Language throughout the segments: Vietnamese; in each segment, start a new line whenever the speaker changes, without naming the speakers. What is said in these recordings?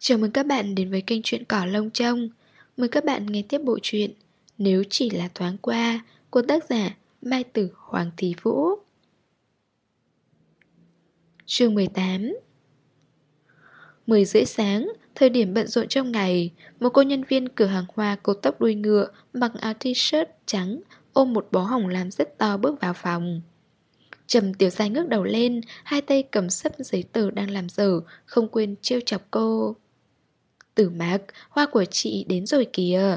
Chào mừng các bạn đến với kênh truyện cỏ lông trông. Mời các bạn nghe tiếp bộ truyện Nếu chỉ là thoáng qua của tác giả Mai Tử Hoàng Thị Vũ. Chương 18 10 rưỡi sáng, thời điểm bận rộn trong ngày Một cô nhân viên cửa hàng hoa cột tóc đuôi ngựa Mặc áo t-shirt trắng Ôm một bó hồng làm rất to bước vào phòng. Trầm tiểu dài ngước đầu lên Hai tay cầm sấp giấy tờ đang làm dở Không quên trêu chọc cô. Tử mạc, hoa của chị đến rồi kìa.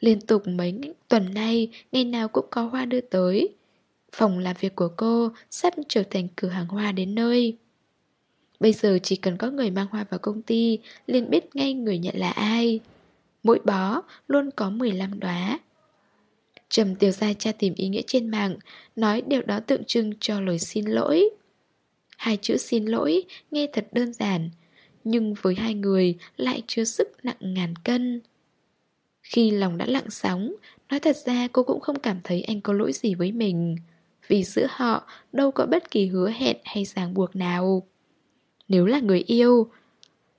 Liên tục mấy tuần nay Ngày nào cũng có hoa đưa tới. Phòng làm việc của cô Sắp trở thành cửa hàng hoa đến nơi. Bây giờ chỉ cần có người mang hoa vào công ty liền biết ngay người nhận là ai. Mỗi bó luôn có 15 đóa. Trầm tiểu gia cha tìm ý nghĩa trên mạng Nói điều đó tượng trưng cho lời xin lỗi. Hai chữ xin lỗi nghe thật đơn giản nhưng với hai người lại chứa sức nặng ngàn cân. Khi lòng đã lặng sóng, Nói thật ra cô cũng không cảm thấy anh có lỗi gì với mình, Vì giữa họ đâu có bất kỳ hứa hẹn hay ràng buộc nào. Nếu là người yêu,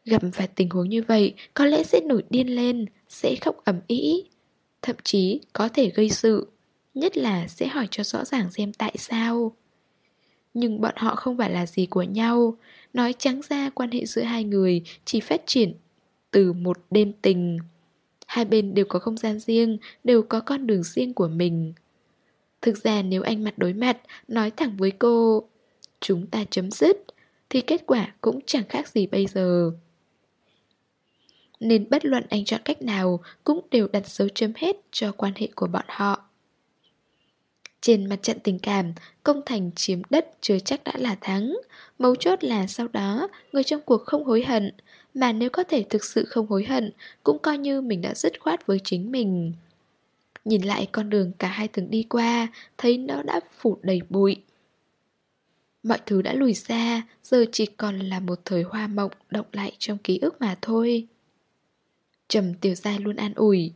Gặp phải tình huống như vậy Có lẽ sẽ nổi điên lên, Sẽ khóc ẩm ý Thậm chí có thể gây sự, Nhất là sẽ hỏi cho rõ ràng xem tại sao. Nhưng bọn họ không phải là gì của nhau Nói trắng ra quan hệ giữa hai người Chỉ phát triển từ một đêm tình. Hai bên đều có không gian riêng, Đều có con đường riêng của mình. Thực ra nếu anh mặt đối mặt, Nói thẳng với cô, Chúng ta chấm dứt, Thì kết quả cũng chẳng khác gì bây giờ. Nên bất luận anh chọn cách nào cũng đều đặt dấu chấm hết cho quan hệ của bọn họ. Trên mặt trận tình cảm, công thành chiếm đất chưa chắc đã là thắng. Mấu chốt là sau đó, người trong cuộc không hối hận, mà nếu có thể thực sự không hối hận, cũng coi như mình đã dứt khoát với chính mình. Nhìn lại con đường cả hai từng đi qua, thấy nó đã phủ đầy bụi. Mọi thứ đã lùi xa, giờ chỉ còn là một thời hoa mộng động lại trong ký ức mà thôi. Trầm tiểu giai luôn an ủi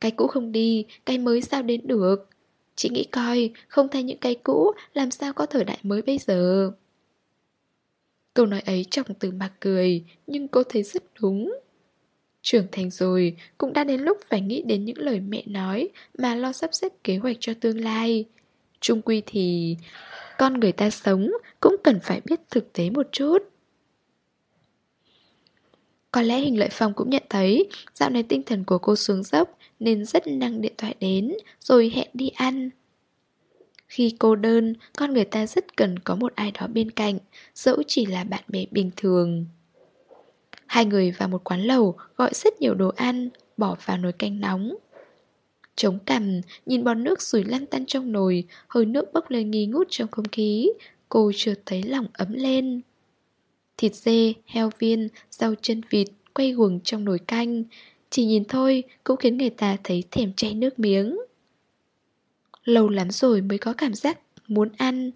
Cái cũ không đi, cái mới sao đến được Chị nghĩ coi, không thay những cái cũ Làm sao có thời đại mới bây giờ? Câu nói ấy trọng từ mặt cười Nhưng cô thấy rất đúng. Trưởng thành rồi Cũng đã đến lúc phải nghĩ đến những lời mẹ nói Mà lo sắp xếp kế hoạch cho tương lai. Trung quy thì Con người ta sống Cũng cần phải biết thực tế một chút. Có lẽ hình lợi phong cũng nhận thấy Dạo này tinh thần của cô xuống dốc nên rất năng điện thoại đến Rồi hẹn đi ăn. Khi cô đơn Con người ta rất cần có một ai đó bên cạnh Dẫu chỉ là bạn bè bình thường. Hai người vào một quán lẩu Gọi rất nhiều đồ ăn Bỏ vào nồi canh nóng. Chống cằm, nhìn bọt nước sủi lăn tăn trong nồi Hơi nước bốc lên nghi ngút trong không khí Cô chợt thấy lòng ấm lên. Thịt dê, heo viên, rau chân vịt quay guồng trong nồi canh chỉ nhìn thôi cũng khiến người ta thấy thèm chảy nước miếng. Lâu lắm rồi mới có cảm giác muốn ăn.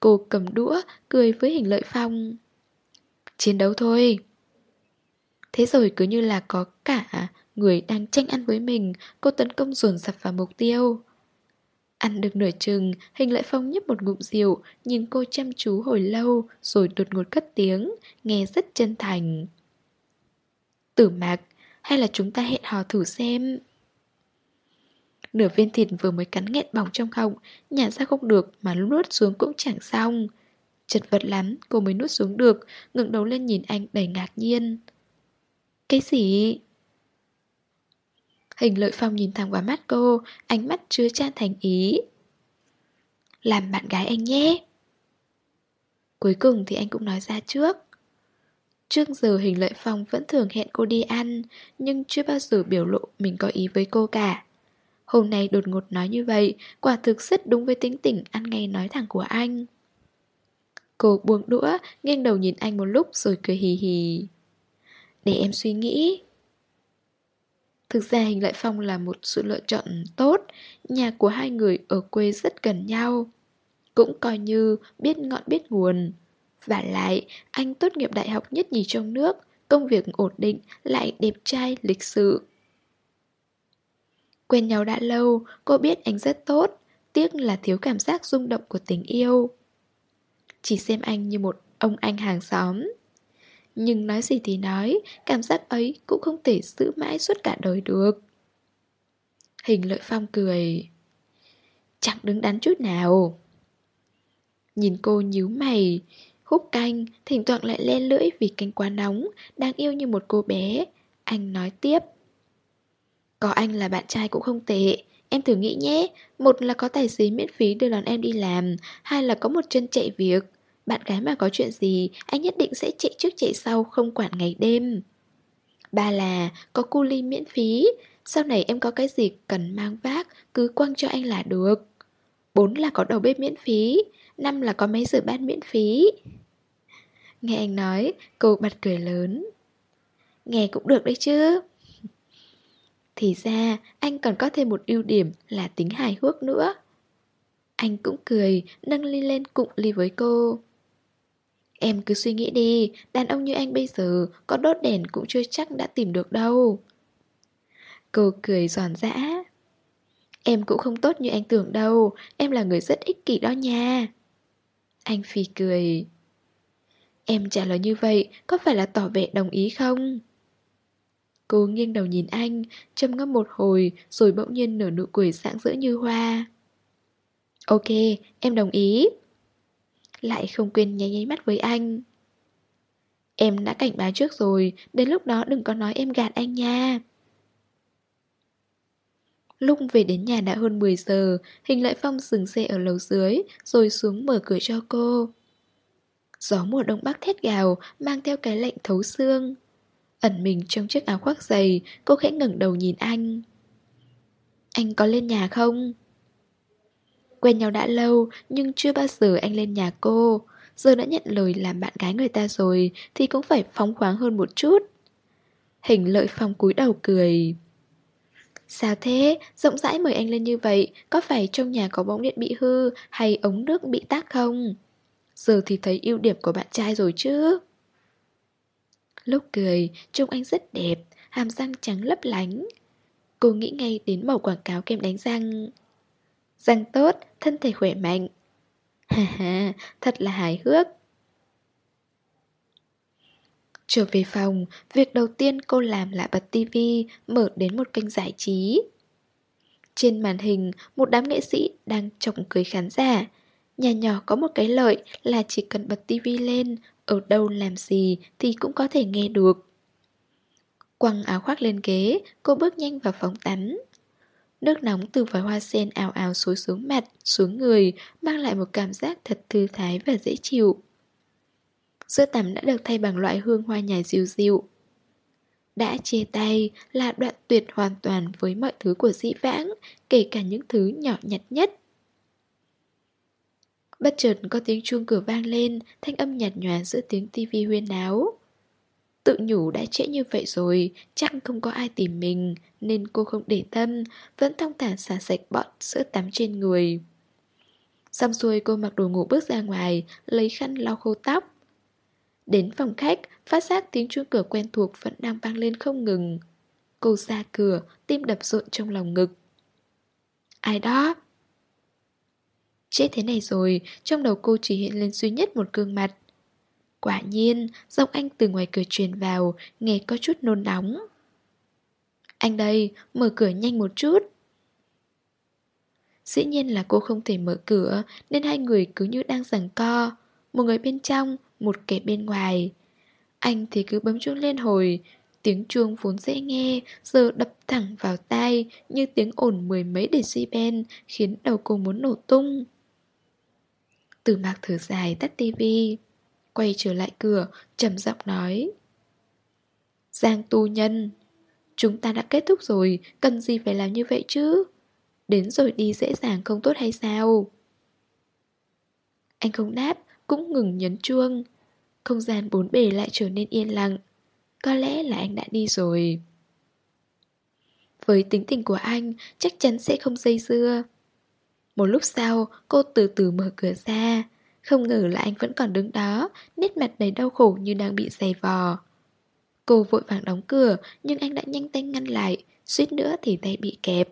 Cô cầm đũa cười với hình lợi phong. Chiến đấu thôi. Thế rồi cứ như là có cả người đang tranh ăn với mình Cô tấn công dồn dập vào mục tiêu. Ăn được nửa chừng, hình lại phong nhấp một ngụm rượu, nhìn cô chăm chú hồi lâu, rồi đột ngột cất tiếng, nghe rất chân thành. Tử mạc, hay là chúng ta hẹn hò thử xem? Nửa viên thịt vừa mới cắn nghẹn bỏng trong họng, nhả ra không được mà nuốt xuống cũng chẳng xong. Chật vật lắm, cô mới nuốt xuống được, ngẩng đầu lên nhìn anh đầy ngạc nhiên. Cái gì? Hình lợi phong nhìn thẳng vào mắt cô Ánh mắt chứa chan thành ý Làm bạn gái anh nhé Cuối cùng thì anh cũng nói ra trước Trước giờ hình lợi phong vẫn thường hẹn cô đi ăn, Nhưng chưa bao giờ biểu lộ mình có ý với cô cả. Hôm nay đột ngột nói như vậy, Quả thực rất đúng với tính tình ăn ngay nói thẳng của anh. Cô buông đũa, Nghiêng đầu nhìn anh một lúc rồi cười hì hì. Để em suy nghĩ. Thực ra Hình Lại Phong là một sự lựa chọn tốt, Nhà của hai người ở quê rất gần nhau. Cũng coi như biết ngọn biết nguồn. Và lại, anh tốt nghiệp đại học nhất nhì trong nước Công việc ổn định, lại đẹp trai, lịch sự Quen nhau đã lâu, cô biết anh rất tốt Tiếc là thiếu cảm giác rung động của tình yêu Chỉ xem anh như một ông anh hàng xóm Nhưng nói gì thì nói, cảm giác ấy cũng không thể giữ mãi suốt cả đời được. Hình lợi phong cười. Chẳng đứng đắn chút nào. Nhìn cô nhíu mày, khúc canh, thỉnh thoảng lại lên lưỡi vì canh quá nóng, đang yêu như một cô bé. Anh nói tiếp. Có anh là bạn trai cũng không tệ, Em thử nghĩ nhé, một là có tài xế miễn phí đưa đón em đi làm, hai là có một chân chạy việc. Bạn gái mà có chuyện gì, anh nhất định sẽ chạy trước chạy sau, không quản ngày đêm. Ba là có cu ly miễn phí, sau này em có cái gì cần mang vác, cứ quăng cho anh là được. Bốn là có đầu bếp miễn phí, năm là có máy rửa bát miễn phí. Nghe anh nói, cô bật cười lớn. Nghe cũng được đấy chứ. Thì ra, anh còn có thêm một ưu điểm là tính hài hước nữa. Anh cũng cười, nâng ly lên cụng ly với cô. Em cứ suy nghĩ đi, đàn ông như anh bây giờ có đốt đèn cũng chưa chắc đã tìm được đâu. Cô cười giòn giã. Em cũng không tốt như anh tưởng đâu, em là người rất ích kỷ đó nha. Anh phi cười. Em trả lời như vậy, có phải là tỏ vẻ đồng ý không? Cô nghiêng đầu nhìn anh, châm ngâm một hồi rồi bỗng nhiên nở nụ cười sáng rỡ như hoa. Ok, em đồng ý. Lại không quên nháy nháy mắt với anh. Em đã cảnh báo trước rồi, đến lúc đó đừng có nói em gạt anh nha. Lúc về đến nhà đã hơn 10 giờ, Hình Lợi Phong dừng xe ở lầu dưới, rồi xuống mở cửa cho cô. Gió mùa đông bắc thét gào, mang theo cái lạnh thấu xương. Ẩn mình trong chiếc áo khoác dày Cô khẽ ngẩng đầu nhìn anh Anh có lên nhà không? Quen nhau đã lâu Nhưng chưa bao giờ anh lên nhà cô Giờ đã nhận lời làm bạn gái người ta rồi Thì cũng phải phóng khoáng hơn một chút Hình lợi phong cúi đầu cười Sao thế? Rộng rãi mời anh lên như vậy Có phải trong nhà có bóng điện bị hư Hay ống nước bị tắc không? Giờ thì thấy ưu điểm của bạn trai rồi chứ Lúc cười, trông anh rất đẹp, hàm răng trắng lấp lánh. Cô nghĩ ngay đến mẫu quảng cáo kem đánh răng. Răng tốt, thân thể khỏe mạnh. Ha ha, thật là hài hước. Trở về phòng, việc đầu tiên cô làm là bật tivi, mở đến một kênh giải trí. Trên màn hình, một đám nghệ sĩ đang trọng cười khán giả. Nhà nhỏ có một cái lợi là chỉ cần bật tivi lên, ở đâu làm gì thì cũng có thể nghe được. Quăng áo khoác lên ghế, cô bước nhanh vào phòng tắm. Nước nóng từ vòi hoa sen ào ào xối xuống mặt, xuống người, mang lại một cảm giác thật thư thái và dễ chịu. Sữa tắm đã được thay bằng loại hương hoa nhài dịu dịu. Đã chia tay là đoạn tuyệt hoàn toàn với mọi thứ của dĩ vãng, kể cả những thứ nhỏ nhặt nhất. Bất chợt có tiếng chuông cửa vang lên, thanh âm nhạt nhòa giữa tiếng tivi huyên náo. Tự nhủ đã trễ như vậy rồi, chắc không có ai tìm mình, nên cô không để tâm, vẫn thong thả xả sạch bọn sữa tắm trên người. Xong xuôi cô mặc đồ ngủ bước ra ngoài, lấy khăn lau khô tóc. Đến phòng khách, phát giác tiếng chuông cửa quen thuộc vẫn đang vang lên không ngừng. Cô ra cửa, tim đập rộn trong lòng ngực. Ai đó? Chết thế này rồi, trong đầu cô chỉ hiện lên duy nhất một gương mặt. Quả nhiên, giọng anh từ ngoài cửa truyền vào, nghe có chút nôn nóng. Anh đây, mở cửa nhanh một chút. Dĩ nhiên là cô không thể mở cửa, nên hai người cứ như đang giằng co. Một người bên trong, một kẻ bên ngoài. Anh thì cứ bấm chuông lên hồi, tiếng chuông vốn dễ nghe, giờ đập thẳng vào tai như tiếng ồn mười mấy decibel, khiến đầu cô muốn nổ tung. Từ mạc thở dài tắt tivi, Quay trở lại cửa, trầm giọng nói. Giang tu nhân, Chúng ta đã kết thúc rồi, Cần gì phải làm như vậy chứ? Đến rồi đi dễ dàng không tốt hay sao? Anh không đáp, Cũng ngừng nhấn chuông. Không gian bốn bề lại trở nên yên lặng. Có lẽ là anh đã đi rồi. Với tính tình của anh, Chắc chắn sẽ không dây dưa một lúc sau, cô từ từ mở cửa ra. Không ngờ là anh vẫn còn đứng đó, nét mặt đầy đau khổ như đang bị giày vò. Cô vội vàng đóng cửa, nhưng anh đã nhanh tay ngăn lại, suýt nữa thì tay bị kẹp.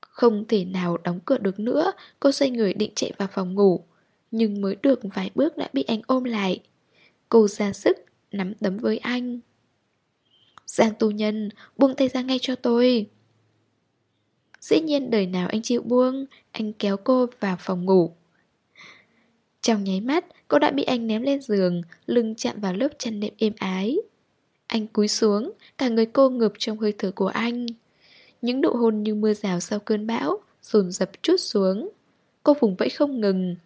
Không thể nào đóng cửa được nữa, cô xoay người định chạy vào phòng ngủ. Nhưng mới được vài bước đã bị anh ôm lại. Cô ra sức, nắm đấm với anh. Giang tu nhân, buông tay ra ngay cho tôi. Dĩ nhiên đời nào anh chịu buông, anh kéo cô vào phòng ngủ. Trong nháy mắt, cô đã bị anh ném lên giường, lưng chạm vào lớp chăn nệm êm ái. Anh cúi xuống, cả người cô ngập trong hơi thở của anh. Những độ hôn như mưa rào sau cơn bão, dồn dập chút xuống. Cô vùng vẫy không ngừng,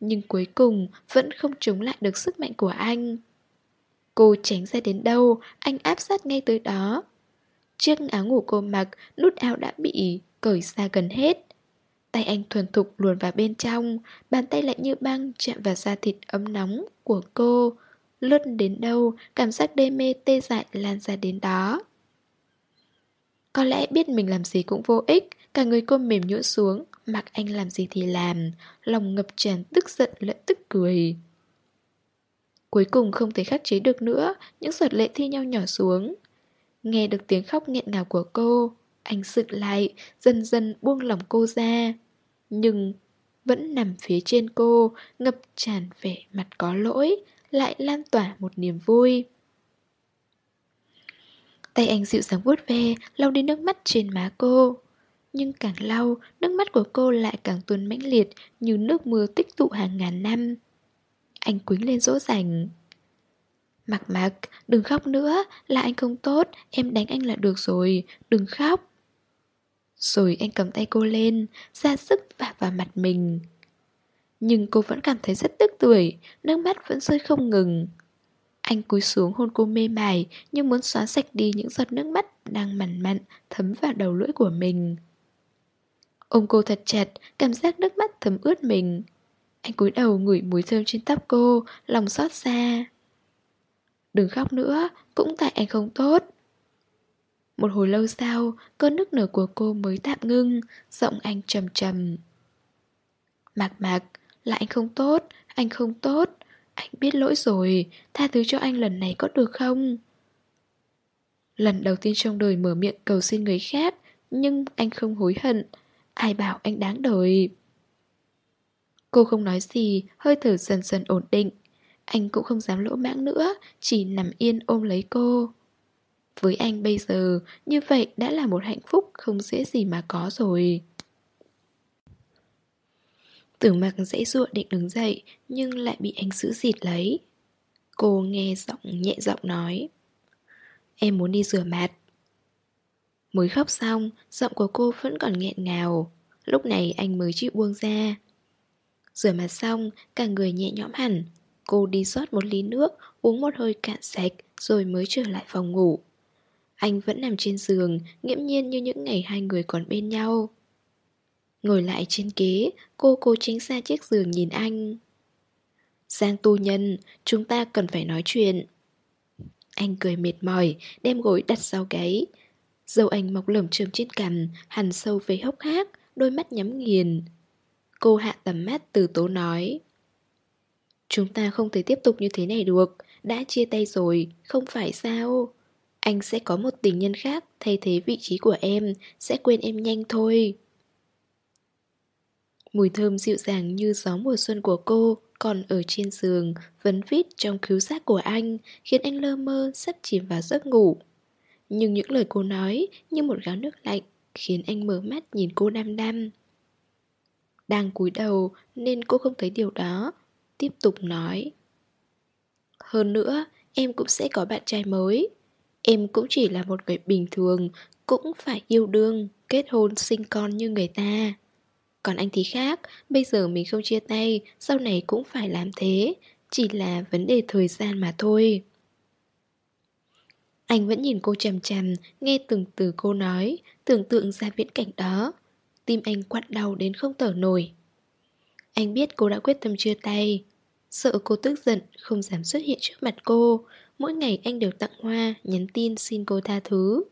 nhưng cuối cùng vẫn không chống lại được sức mạnh của anh. Cô tránh ra đến đâu, anh áp sát ngay tới đó. Chiếc áo ngủ cô mặc, nút áo đã bị cởi xa gần hết. Tay anh thuần thục luồn vào bên trong, bàn tay lạnh như băng chạm vào da thịt ấm nóng của cô. Lướt đến đâu, cảm giác đê mê tê dại lan ra đến đó. Có lẽ biết mình làm gì cũng vô ích, cả người cô mềm nhũn xuống, mặc anh làm gì thì làm, lòng ngập tràn tức giận lẫn tức cười. Cuối cùng không thể khắc chế được nữa, những giọt lệ thi nhau nhỏ xuống. Nghe được tiếng khóc nghẹn ngào của cô, anh sực lại, dần dần buông lòng cô ra. Nhưng vẫn nằm phía trên cô, ngập tràn vẻ mặt có lỗi, lại lan tỏa một niềm vui. Tay anh dịu dàng vuốt ve, lau đi nước mắt trên má cô. Nhưng càng lau, nước mắt của cô lại càng tuôn mãnh liệt như nước mưa tích tụ hàng ngàn năm. Anh quýnh lên dỗ dành. Mặc mặc, đừng khóc nữa, là anh không tốt, em đánh anh là được rồi, đừng khóc. Rồi anh cầm tay cô lên, ra sức vả vào mặt mình. Nhưng cô vẫn cảm thấy rất tức tuổi, nước mắt vẫn rơi không ngừng. Anh cúi xuống hôn cô mê mải nhưng muốn xóa sạch đi những giọt nước mắt đang mặn mặn thấm vào đầu lưỡi của mình. Ôm cô thật chặt, cảm giác nước mắt thấm ướt mình. Anh cúi đầu ngửi mùi thơm trên tóc cô, lòng xót xa. Đừng khóc nữa, cũng tại anh không tốt. Một hồi lâu sau, cơn nức nở của cô mới tạm ngưng, giọng anh trầm trầm. Mạc mạc, là anh không tốt, anh không tốt, anh biết lỗi rồi, tha thứ cho anh lần này có được không? Lần đầu tiên trong đời mở miệng cầu xin người khác, nhưng anh không hối hận. Ai bảo anh đáng đời? Cô không nói gì, hơi thở dần dần ổn định. Anh cũng không dám lỗ mãng nữa, chỉ nằm yên ôm lấy cô. Với anh bây giờ, như vậy đã là một hạnh phúc không dễ gì mà có rồi. Tưởng mặc dễ dụa định đứng dậy, nhưng lại bị anh giữ dịt lấy. Cô nghe giọng nhẹ giọng nói. Em muốn đi rửa mặt. Mới khóc xong, giọng của cô vẫn còn nghẹn ngào. Lúc này anh mới chịu buông ra. Rửa mặt xong, cả người nhẹ nhõm hẳn. Cô đi rót một ly nước, uống một hơi cạn sạch, rồi mới trở lại phòng ngủ. Anh vẫn nằm trên giường, nghiễm nhiên như những ngày hai người còn bên nhau. Ngồi lại trên ghế, cô cố tránh xa chiếc giường nhìn anh. Giang tu nhân, chúng ta cần phải nói chuyện. Anh cười mệt mỏi, đem gối đặt sau gáy. Dâu anh mọc lởm chởm trên cằm, hằn sâu về hốc hác, đôi mắt nhắm nghiền. Cô hạ tầm mắt từ tố nói. Chúng ta không thể tiếp tục như thế này được, đã chia tay rồi, không phải sao? Anh sẽ có một tình nhân khác thay thế vị trí của em, sẽ quên em nhanh thôi. Mùi thơm dịu dàng như gió mùa xuân của cô còn ở trên giường, vấn vít trong cứu giác của anh, khiến anh lơ mơ sắp chìm vào giấc ngủ. Nhưng những lời cô nói như một gáo nước lạnh, khiến anh mở mắt nhìn cô đăm đăm. Đang cúi đầu nên cô không thấy điều đó, tiếp tục nói. Hơn nữa, em cũng sẽ có bạn trai mới. Em cũng chỉ là một người bình thường, cũng phải yêu đương, kết hôn sinh con như người ta. Còn anh thì khác, bây giờ mình không chia tay, sau này cũng phải làm thế, chỉ là vấn đề thời gian mà thôi. Anh vẫn nhìn cô chằm chằm, nghe từng từ cô nói, tưởng tượng ra viễn cảnh đó. Tim anh quặn đau đến không thở nổi. Anh biết cô đã quyết tâm chia tay. Sợ cô tức giận, không dám xuất hiện trước mặt cô. Mỗi ngày anh đều tặng hoa, nhắn tin xin cô tha thứ.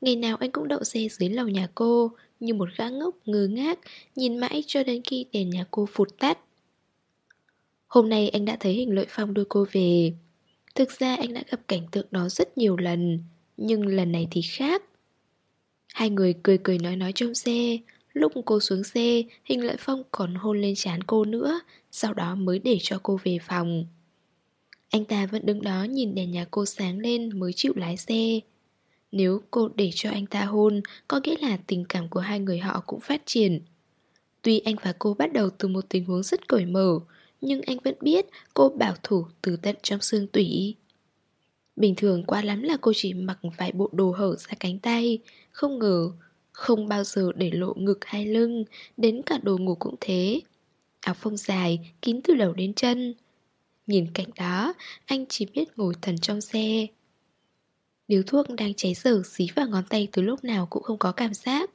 Ngày nào anh cũng đậu xe dưới lầu nhà cô, như một gã ngốc ngơ ngác, nhìn mãi cho đến khi đèn nhà cô phụt tắt. Hôm nay anh đã thấy hình lợi phong đưa cô về. Thực ra anh đã gặp cảnh tượng đó rất nhiều lần, nhưng lần này thì khác. Hai người cười cười nói nói trong xe, lúc cô xuống xe, hình lợi phong còn hôn lên trán cô nữa, sau đó mới để cho cô về phòng. Anh ta vẫn đứng đó nhìn đèn nhà cô sáng lên mới chịu lái xe. Nếu cô để cho anh ta hôn Có nghĩa là tình cảm của hai người họ cũng phát triển. Tuy anh và cô bắt đầu từ một tình huống rất cởi mở Nhưng anh vẫn biết cô bảo thủ từ tận trong xương tủy. Bình thường quá lắm là cô chỉ mặc vài bộ đồ hở ra cánh tay Không ngờ Không bao giờ để lộ ngực hay lưng Đến cả đồ ngủ cũng thế. Áo phông dài, kín từ đầu đến chân. Nhìn cạnh đó, anh chỉ biết ngồi thần trong xe. Điếu thuốc đang cháy dở xí vào ngón tay từ lúc nào cũng không có cảm giác.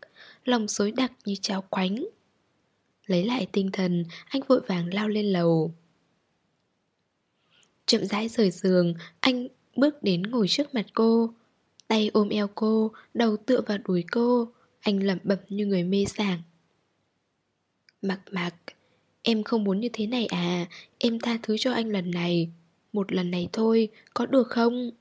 Lòng xối đặc như cháo quánh. Lấy lại tinh thần, anh vội vàng lao lên lầu. Chậm rãi rời giường, anh bước đến ngồi trước mặt cô. Tay ôm eo cô, đầu tựa vào đùi cô. Anh lẩm bẩm như người mê sảng. Mặc mặc Em không muốn như thế này à. Em tha thứ cho anh lần này. Một lần này thôi, có được không?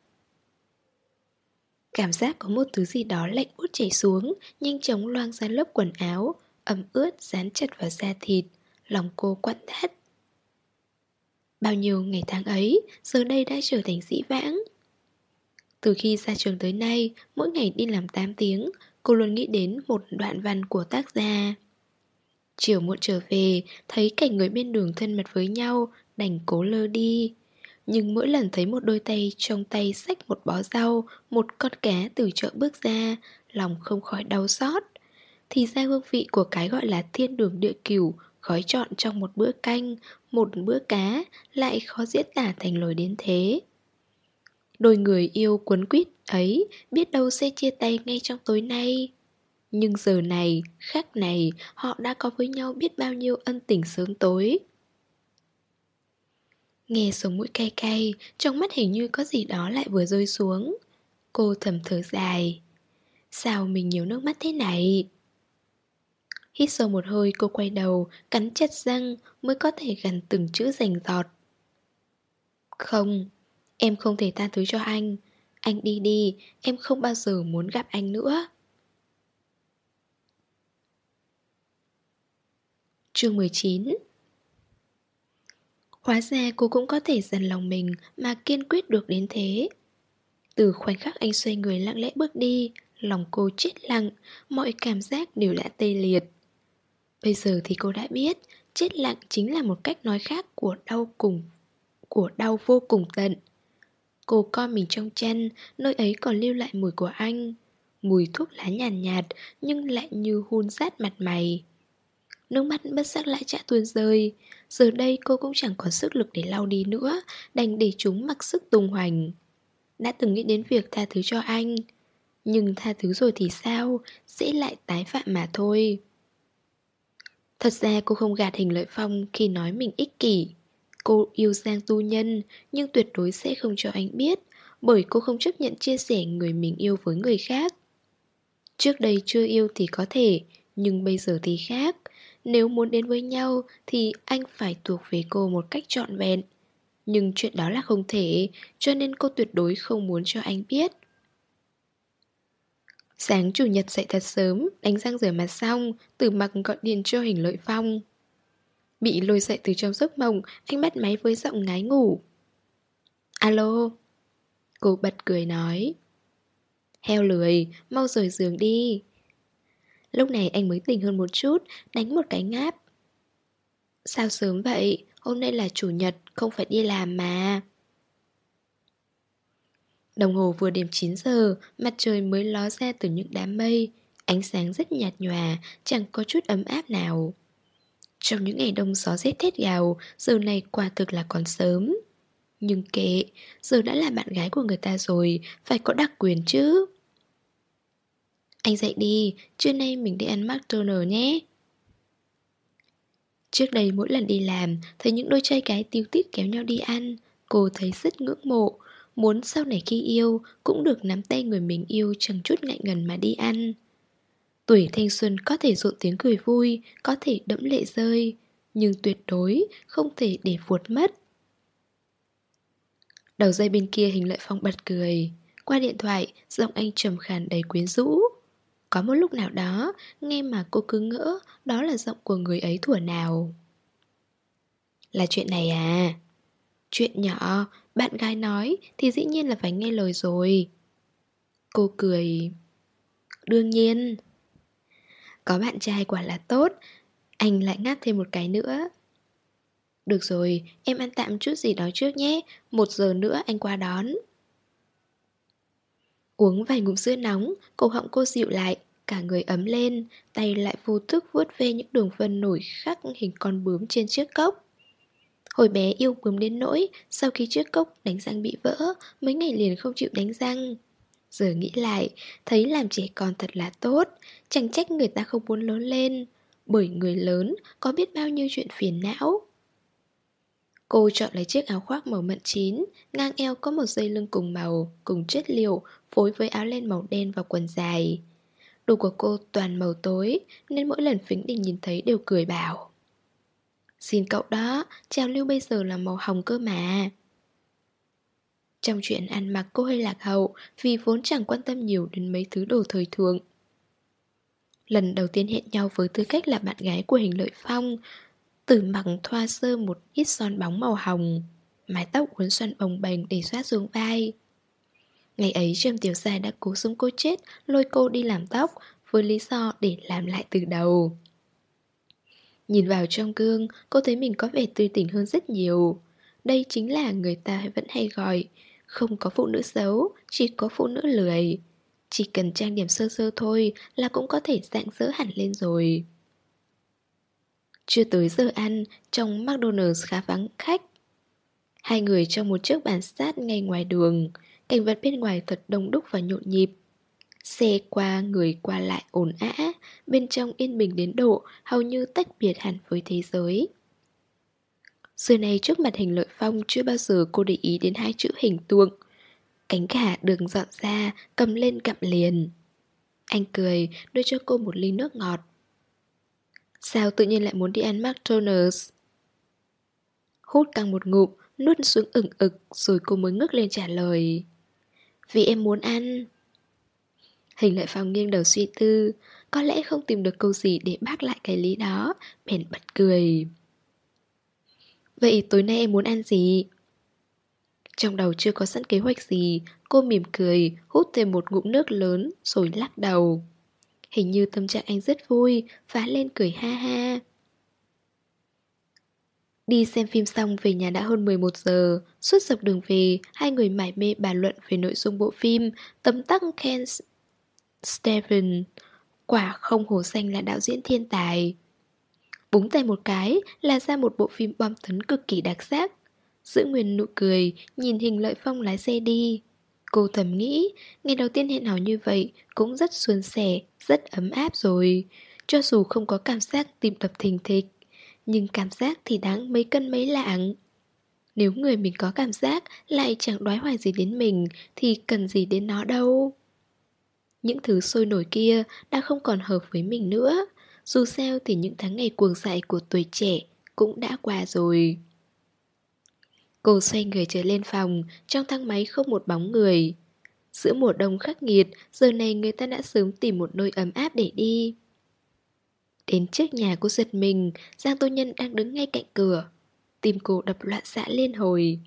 Cảm giác có một thứ gì đó lạnh út chảy xuống Nhanh chóng loang ra lớp quần áo Ẩm ướt dán chặt vào da thịt Lòng cô quặn thắt. Bao nhiêu ngày tháng ấy Giờ đây đã trở thành dĩ vãng. Từ khi ra trường tới nay Mỗi ngày đi làm 8 tiếng Cô luôn nghĩ đến một đoạn văn của tác gia Chiều muộn trở về, Thấy cảnh người bên đường thân mật với nhau, Đành cố lơ đi. Nhưng mỗi lần thấy một đôi tay trong tay xách một bó rau, Một con cá từ chợ bước ra, Lòng không khỏi đau xót. Thì ra hương vị của cái gọi là thiên đường địa cửu, Gói trọn trong một bữa canh, Một bữa cá, Lại khó diễn tả thành lời đến thế. Đôi người yêu cuốn quýt ấy Biết đâu sẽ chia tay ngay trong tối nay nhưng giờ này, khác này, họ đã có với nhau biết bao nhiêu ân tình sớm tối. Nghe sống mũi cay cay, trong mắt hình như có gì đó lại vừa rơi xuống. Cô thầm thở dài. Sao mình nhiều nước mắt thế này? Hít sâu một hơi cô quay đầu, cắn chặt răng mới có thể gần từng chữ rành giọt. Không, em không thể tha thứ cho anh. Anh đi đi, em không bao giờ muốn gặp anh nữa. Chương 19 Hóa ra cô cũng có thể dần lòng mình mà kiên quyết được đến thế. Từ khoảnh khắc anh xoay người lặng lẽ bước đi, lòng cô chết lặng, mọi cảm giác đều đã tê liệt. Bây giờ thì cô đã biết, chết lặng chính là một cách nói khác của đau cùng, của đau vô cùng tận. Cô co mình trong chăn, nơi ấy còn lưu lại mùi của anh. Mùi thuốc lá nhàn nhạt, nhạt nhưng lại như hun rát mặt mày. Nước mắt bất giác lại chả tuôn rơi. Giờ đây cô cũng chẳng còn sức lực để lau đi nữa, Đành để chúng mặc sức tung hoành. Đã từng nghĩ đến việc tha thứ cho anh, Nhưng tha thứ rồi thì sao? Sẽ lại tái phạm mà thôi. Thật ra cô không gạt hình lợi phong khi nói mình ích kỷ. Cô yêu Giang tu nhân, Nhưng tuyệt đối sẽ không cho anh biết, Bởi cô không chấp nhận chia sẻ người mình yêu với người khác. Trước đây chưa yêu thì có thể, Nhưng bây giờ thì khác nếu muốn đến với nhau thì anh phải thuộc về cô một cách trọn vẹn. Nhưng chuyện đó là không thể, cho nên cô tuyệt đối không muốn cho anh biết. Sáng chủ nhật dậy thật sớm, đánh răng rửa mặt xong, từ mặc gọi điện cho hình lợi phong. Bị lôi dậy từ trong giấc mộng, anh bắt máy với giọng ngái ngủ. Alo. Cô bật cười nói. Heo lười, mau rời giường đi. Lúc này anh mới tỉnh hơn một chút, Đánh một cái ngáp. Sao sớm vậy? Hôm nay là chủ nhật, Không phải đi làm mà. Đồng hồ vừa điểm 9 giờ, Mặt trời mới ló ra từ những đám mây. Ánh sáng rất nhạt nhòa, Chẳng có chút ấm áp nào. Trong những ngày đông gió rét thét gào, Giờ này quả thực là còn sớm. Nhưng kệ, Giờ đã là bạn gái của người ta rồi, Phải có đặc quyền chứ anh dậy đi, trưa nay mình đi ăn McDonald's nhé. Trước đây mỗi lần đi làm, thấy những đôi trai gái tiêu tít kéo nhau đi ăn, cô thấy rất ngưỡng mộ, muốn sau này khi yêu cũng được nắm tay người mình yêu chẳng chút ngại ngần mà đi ăn. Tuổi thanh xuân có thể rộn tiếng cười vui, có thể đẫm lệ rơi, nhưng tuyệt đối không thể để vuột mất. Đầu dây bên kia hình lợi phong bật cười. Qua điện thoại, giọng anh trầm khàn đầy quyến rũ. Có một lúc nào đó, nghe mà cô cứ ngỡ đó là giọng của người ấy thủa nào. Là chuyện này à? Chuyện nhỏ, bạn gái nói thì dĩ nhiên là phải nghe lời rồi. Cô cười. Đương nhiên. Có bạn trai quả là tốt, anh lại ngáp thêm một cái nữa. Được rồi, em ăn tạm chút gì đó trước nhé, một giờ nữa anh qua đón. Uống vài ngụm sữa nóng, cổ họng cô dịu lại, cả người ấm lên, tay lại vô thức vuốt ve những đường vân nổi khắc hình con bướm trên chiếc cốc. Hồi bé yêu bướm đến nỗi, sau khi chiếc cốc đánh răng bị vỡ, mấy ngày liền không chịu đánh răng. Giờ nghĩ lại, thấy làm trẻ con thật là tốt, chẳng trách người ta không muốn lớn lên, bởi người lớn có biết bao nhiêu chuyện phiền não. Cô chọn lấy chiếc áo khoác màu mận chín, ngang eo có một dây lưng cùng màu, cùng chất liệu, phối với áo len màu đen và quần dài. Đồ của cô toàn màu tối, nên mỗi lần Phính Đình nhìn thấy đều cười bảo. Xin cậu đó, trào lưu bây giờ là màu hồng cơ mà. Trong chuyện ăn mặc cô hơi lạc hậu vì vốn chẳng quan tâm nhiều đến mấy thứ đồ thời thượng. Lần đầu tiên hẹn nhau với tư cách là bạn gái của hình lợi phong, Tử mặc thoa sơ một ít son bóng màu hồng Mái tóc uốn xoăn bồng bềnh để xoát xuống vai Ngày ấy Trầm Tiểu giai đã cố sống cô chết Lôi cô đi làm tóc Với lý do để làm lại từ đầu. Nhìn vào trong gương Cô thấy mình có vẻ tươi tỉnh hơn rất nhiều. Đây chính là người ta vẫn hay gọi Không có phụ nữ xấu Chỉ có phụ nữ lười. Chỉ cần trang điểm sơ sơ thôi Là cũng có thể dạng dỡ hẳn lên rồi. Chưa tới giờ ăn, trong McDonald's khá vắng khách. Hai người trong một chiếc bàn sát ngay ngoài đường, cảnh vật bên ngoài thật đông đúc và nhộn nhịp. Xe qua người qua lại ồn ã, bên trong yên bình đến độ hầu như tách biệt hẳn với thế giới. Xưa này trước mặt hình lợi phong chưa bao giờ cô để ý đến hai chữ hình tượng. Cánh gà đường dọn ra, cầm lên cặm liền. Anh cười, đưa cho cô một ly nước ngọt. Sao tự nhiên lại muốn đi ăn McDonald's? Hút căng một ngụm, nuốt xuống ửng ực rồi cô mới ngước lên trả lời. Vì em muốn ăn. Hình lại phòng nghiêng đầu suy tư, có lẽ không tìm được câu gì để bác lại cái lý đó, bèn bật cười. Vậy tối nay em muốn ăn gì? Trong đầu chưa có sẵn kế hoạch gì, cô mỉm cười, hút thêm một ngụm nước lớn rồi lắc đầu. Hình như tâm trạng anh rất vui, phá lên cười ha ha. Đi xem phim xong về nhà đã hơn 11 giờ, suốt dọc đường về, hai người mải mê bàn luận về nội dung bộ phim, tấm tắc Ken Steven. Quả không hồ xanh là đạo diễn thiên tài. Búng tay một cái là ra một bộ phim bom tấn cực kỳ đặc sắc. Giữ nguyên nụ cười, nhìn hình lợi phong lái xe đi. Cô thầm nghĩ, ngày đầu tiên hẹn hò như vậy cũng rất suôn sẻ, rất ấm áp rồi. Cho dù không có cảm giác tìm tập thình thịch, nhưng cảm giác thì đáng mấy cân mấy lạng. Nếu người mình có cảm giác lại chẳng đoái hoài gì đến mình thì cần gì đến nó đâu. Những thứ sôi nổi kia đã không còn hợp với mình nữa. Dù sao thì những tháng ngày cuồng dại của tuổi trẻ cũng đã qua rồi. Cô xoay người trở lên phòng, trong thang máy không một bóng người. Giữa mùa đông khắc nghiệt, giờ này người ta đã sớm tìm một nơi ấm áp để đi. Đến trước nhà cô giật mình, Giang Tô Nhân đang đứng ngay cạnh cửa. Tim cô đập loạn xạ liên hồi.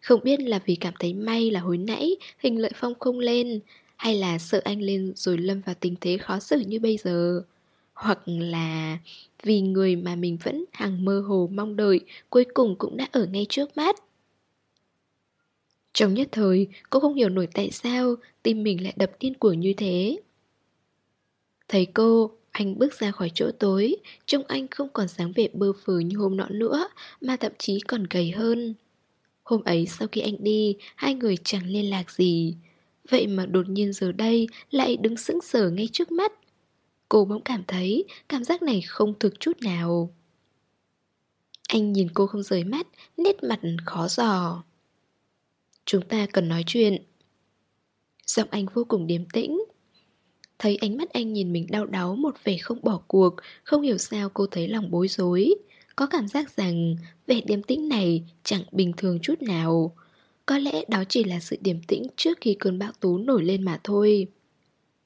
Không biết là vì cảm thấy may là hồi nãy hình lợi phong không lên, hay là sợ anh lên rồi lâm vào tình thế khó xử như bây giờ. Hoặc là vì người mà mình vẫn hàng mơ hồ mong đợi cuối cùng cũng đã ở ngay trước mắt. Trong nhất thời, cô không hiểu nổi tại sao tim mình lại đập điên cuồng như thế. Thấy cô, anh bước ra khỏi chỗ tối, trông anh không còn sáng vẻ bơ phờ như hôm nọ nữa, mà thậm chí còn gầy hơn. Hôm ấy sau khi anh đi, hai người chẳng liên lạc gì. Vậy mà đột nhiên giờ đây lại đứng sững sờ ngay trước mắt. Cô bỗng cảm thấy cảm giác này không thực chút nào. Anh nhìn cô không rời mắt, nét mặt khó giò. Chúng ta cần nói chuyện. Giọng anh vô cùng điềm tĩnh. Thấy ánh mắt anh nhìn mình đau đáu một vẻ không bỏ cuộc, không hiểu sao cô thấy lòng bối rối. Có cảm giác rằng vẻ điềm tĩnh này chẳng bình thường chút nào. Có lẽ đó chỉ là sự điềm tĩnh trước khi cơn bão tố nổi lên mà thôi.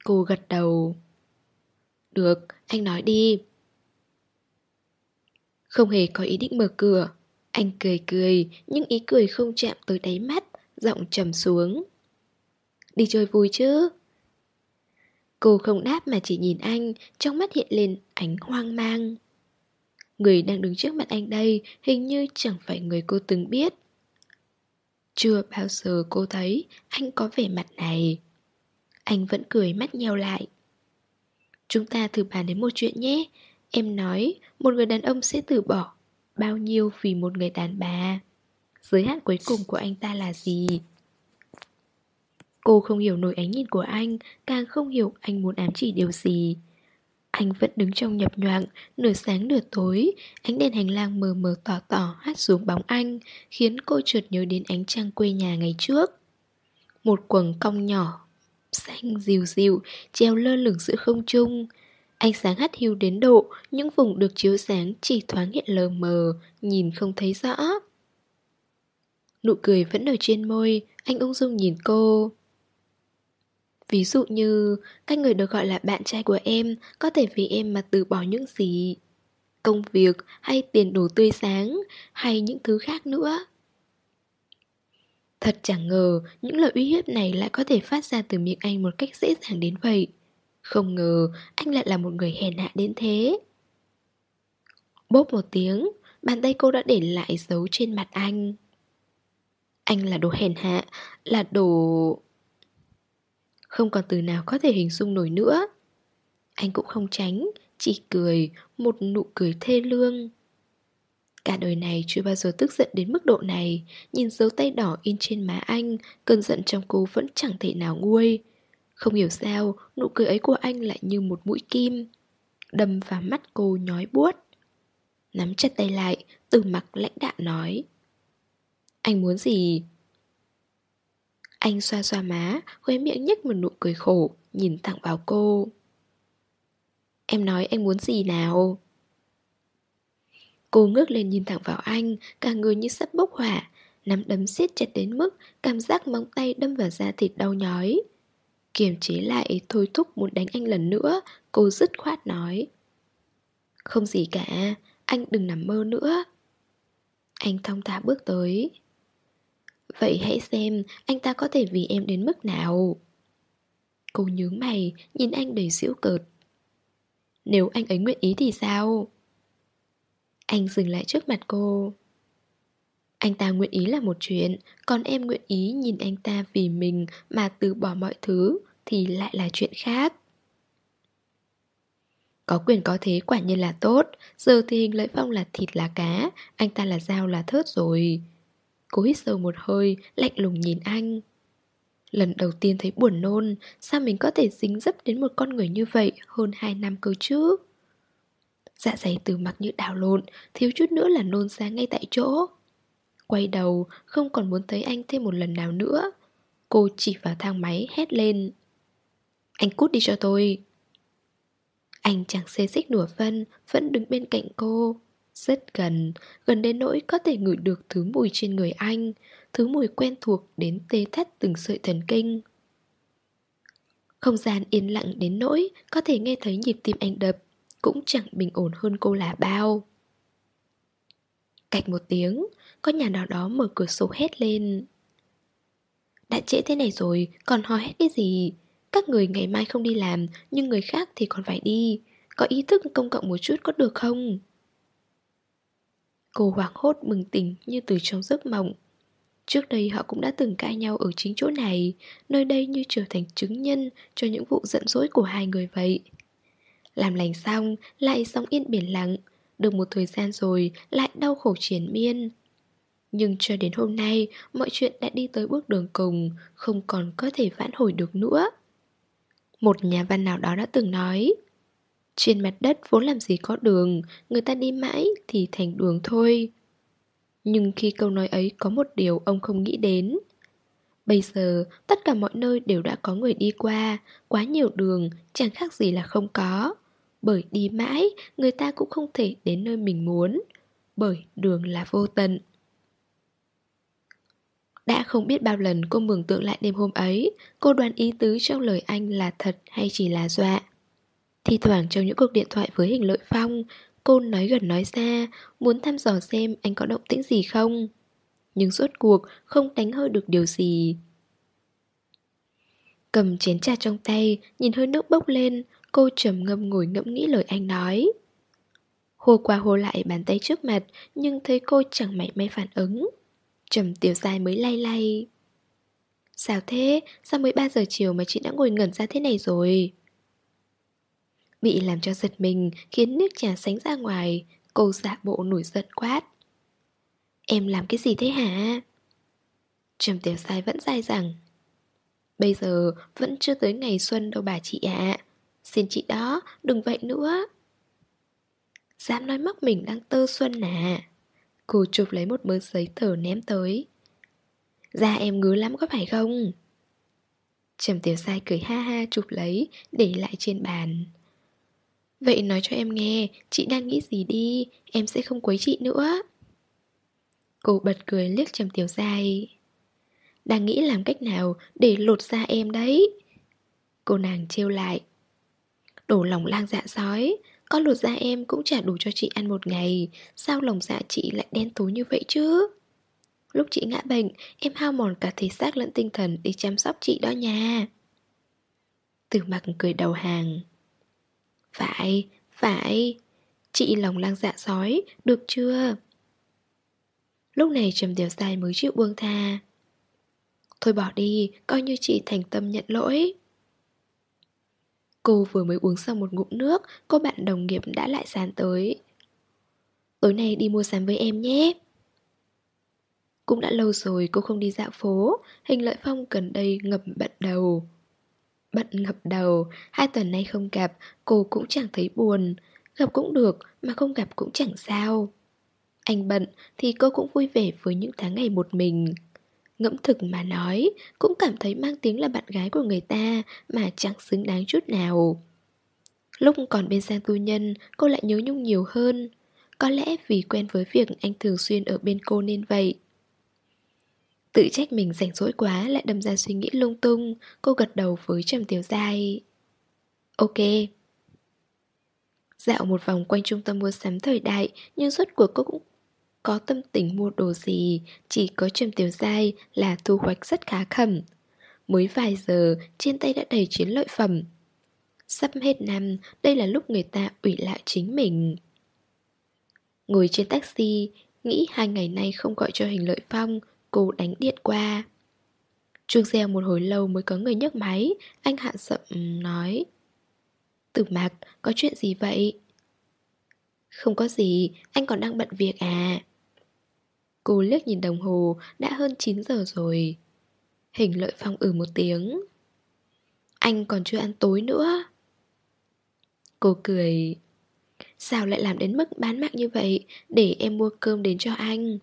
Cô gật đầu. Được, anh nói đi. Không hề có ý định mở cửa. Anh cười cười, nhưng ý cười không chạm tới đáy mắt, giọng trầm xuống. Đi chơi vui chứ? Cô không đáp mà chỉ nhìn anh, trong mắt hiện lên ánh hoang mang. Người đang đứng trước mặt anh đây hình như chẳng phải người cô từng biết. Chưa bao giờ cô thấy anh có vẻ mặt này. Anh vẫn cười mắt nheo lại. Chúng ta thử bàn đến một chuyện nhé. Em nói một người đàn ông sẽ từ bỏ bao nhiêu vì một người đàn bà. Giới hạn cuối cùng của anh ta là gì? Cô không hiểu nổi ánh nhìn của anh, càng không hiểu anh muốn ám chỉ điều gì. Anh vẫn đứng trong nhập nhoạng, nửa sáng nửa tối, ánh đèn hành lang mờ mờ tỏ tỏ hát xuống bóng anh, khiến cô chợt nhớ đến ánh trăng quê nhà ngày trước. Một quầng cong nhỏ, xanh dịu dịu, treo lơ lửng giữa không trung. Ánh sáng hắt hiu đến độ, những vùng được chiếu sáng chỉ thoáng hiện lờ mờ, nhìn không thấy rõ. Nụ cười vẫn ở trên môi, anh ung dung nhìn cô. Ví dụ như, các người được gọi là bạn trai của em có thể vì em mà từ bỏ những gì? Công việc hay tiền đồ tươi sáng hay những thứ khác nữa? Thật chẳng ngờ những lời uy hiếp này lại có thể phát ra từ miệng anh một cách dễ dàng đến vậy. Không ngờ anh lại là một người hèn hạ đến thế. Bốp một tiếng, bàn tay cô đã để lại dấu trên mặt anh. Anh là đồ hèn hạ, là đồ... Không còn từ nào có thể hình dung nổi nữa. Anh cũng không tránh, Chỉ cười, Một nụ cười thê lương. Cả đời này chưa bao giờ tức giận đến mức độ này. Nhìn dấu tay đỏ in trên má anh, Cơn giận trong cô vẫn chẳng thể nào nguôi. Không hiểu sao, Nụ cười ấy của anh lại như một mũi kim, Đâm vào mắt cô nhói buốt. Nắm chặt tay lại, Từ mặt lãnh đạm nói, Anh muốn gì? Anh xoa xoa má, khóe miệng nhếch một nụ cười khổ, nhìn thẳng vào cô. Em nói anh muốn gì nào? Cô ngước lên nhìn thẳng vào anh, cả người như sắp bốc hỏa, nắm đấm siết chặt đến mức cảm giác móng tay đâm vào da thịt đau nhói. Kiềm chế lại thôi thúc muốn đánh anh lần nữa, cô dứt khoát nói. Không gì cả, anh đừng nằm mơ nữa. Anh thong thả bước tới. Vậy hãy xem anh ta có thể vì em đến mức nào. Cô nhướng mày, Nhìn anh đầy giễu cợt. Nếu anh ấy nguyện ý thì sao? Anh dừng lại trước mặt cô. Anh ta nguyện ý là một chuyện, Còn em nguyện ý nhìn anh ta vì mình Mà từ bỏ mọi thứ Thì lại là chuyện khác. Có quyền có thế quả nhiên là tốt, Giờ thì hình lợi phong là thịt là cá, Anh ta là dao là thớt rồi. Cô hít sâu một hơi, lạnh lùng nhìn anh. Lần đầu tiên thấy buồn nôn Sao mình có thể dính dấp đến một con người như vậy Hơn 2 năm cơ chứ? Dạ dày từ mặt như đảo lộn Thiếu chút nữa là nôn ra ngay tại chỗ. Quay đầu Không còn muốn thấy anh thêm một lần nào nữa. Cô chỉ vào thang máy hét lên. Anh cút đi cho tôi. Anh chẳng xê xích nửa phân Vẫn đứng bên cạnh cô rất gần, gần đến nỗi có thể ngửi được thứ mùi trên người anh, thứ mùi quen thuộc đến tê thắt từng sợi thần kinh. Không gian yên lặng đến nỗi có thể nghe thấy nhịp tim anh đập, cũng chẳng bình ổn hơn cô là bao. Cạch một tiếng, có nhà nào đó mở cửa sổ hét lên. Đã trễ thế này rồi, còn hò hét cái gì? Các người ngày mai không đi làm, nhưng người khác thì còn phải đi. Có ý thức công cộng một chút có được không? Cô hoảng hốt bừng tỉnh như từ trong giấc mộng. Trước đây họ cũng đã từng cãi nhau ở chính chỗ này Nơi đây như trở thành chứng nhân cho những vụ giận dỗi của hai người vậy. Làm lành xong, lại sống yên biển lặng. Được một thời gian rồi, lại đau khổ triển miên. Nhưng cho đến hôm nay, mọi chuyện đã đi tới bước đường cùng Không còn có thể vãn hồi được nữa. Một nhà văn nào đó đã từng nói trên mặt đất vốn làm gì có đường, người ta đi mãi thì thành đường thôi. Nhưng khi câu nói ấy có một điều ông không nghĩ đến. Bây giờ, tất cả mọi nơi đều đã có người đi qua, quá nhiều đường, chẳng khác gì là không có. Bởi đi mãi, người ta cũng không thể đến nơi mình muốn. Bởi đường là vô tận. Đã không biết bao lần cô mường tượng lại đêm hôm ấy, cô đoán ý tứ trong lời anh là thật hay chỉ là dọa. Thì thoảng trong những cuộc điện thoại với hình lợi phong, Cô nói gần nói xa, Muốn thăm dò xem anh có động tĩnh gì không. Nhưng suốt cuộc không đánh hơi được điều gì. Cầm chén trà trong tay, Nhìn hơi nước bốc lên, Cô trầm ngâm ngồi ngẫm nghĩ lời anh nói. Hô qua hô lại bàn tay trước mặt, Nhưng thấy cô chẳng mảy may phản ứng. Trầm tiểu dài mới lay lay. Sao thế? Sao mới 3 giờ chiều mà chị đã ngồi ngẩn ra thế này rồi? Bị làm cho giật mình Khiến nước trà sánh ra ngoài. Cô dạ bộ nổi giận quát. Em làm cái gì thế hả? Trầm tiểu sai vẫn dai rằng Bây giờ vẫn chưa tới ngày xuân đâu bà chị ạ. Xin chị đó, đừng vậy nữa. Dám nói móc mình đang tơ xuân à Cô chụp lấy một mớ giấy tờ ném tới. Da em ngứa lắm có phải không? Trầm tiểu sai cười ha ha chụp lấy Để lại trên bàn. Vậy nói cho em nghe, Chị đang nghĩ gì đi? Em sẽ không quấy chị nữa. Cô bật cười liếc trầm tiểu Giai. Đang nghĩ làm cách nào Để lột ra em đấy? Cô nàng trêu lại. Đổ lòng lang dạ sói, Có lột da em cũng chả đủ cho chị ăn một ngày. Sao lòng dạ chị lại đen tối như vậy chứ? Lúc chị ngã bệnh, Em hao mòn cả thể xác lẫn tinh thần Để chăm sóc chị đó nha. Từ mặt cười đầu hàng. Phải, phải. Chị lòng lang dạ sói Được chưa? Lúc này Trầm Tiểu Sai mới chịu buông tha. Thôi bỏ đi Coi như chị thành tâm nhận lỗi. Cô vừa mới uống xong một ngụm nước Cô bạn đồng nghiệp đã lại sàn tới. Tối nay đi mua sắm với em nhé. Cũng đã lâu rồi cô không đi dạo phố Hình lợi phong gần đây ngập bận đầu. Bận ngập đầu, Hai tuần nay không gặp, Cô cũng chẳng thấy buồn. Gặp cũng được, Mà không gặp cũng chẳng sao. Anh bận thì cô cũng vui vẻ với những tháng ngày một mình. Ngẫm thực mà nói, Cũng cảm thấy mang tiếng là bạn gái của người ta, Mà chẳng xứng đáng chút nào. Lúc còn bên sang tu nhân, Cô lại nhớ nhung nhiều hơn. Có lẽ vì quen với việc anh thường xuyên ở bên cô nên vậy Tự trách mình rảnh rỗi quá Lại đâm ra suy nghĩ lung tung Cô gật đầu với trầm tiểu giai Ok Dạo một vòng quanh trung tâm mua sắm thời đại Nhưng suốt cuộc cô cũng có tâm tình mua đồ gì, chỉ có trầm tiểu giai là thu hoạch rất khá khẩm. Mới vài giờ, trên tay đã đầy chiến lợi phẩm. Sắp hết năm, đây là lúc người ta ủy lại chính mình. Ngồi trên taxi, nghĩ hai ngày nay không gọi cho hình lợi phong, cô đánh điện qua. Chuông reo một hồi lâu mới có người nhấc máy, anh hạ sậm ừ, nói. Tử mạc, có chuyện gì vậy? Không có gì, anh còn đang bận việc à. Cô liếc nhìn đồng hồ Đã hơn 9 giờ rồi Hình lợi phong ử ừ một tiếng Anh còn chưa ăn tối nữa Cô cười Sao lại làm đến mức bán mạng như vậy Để em mua cơm đến cho anh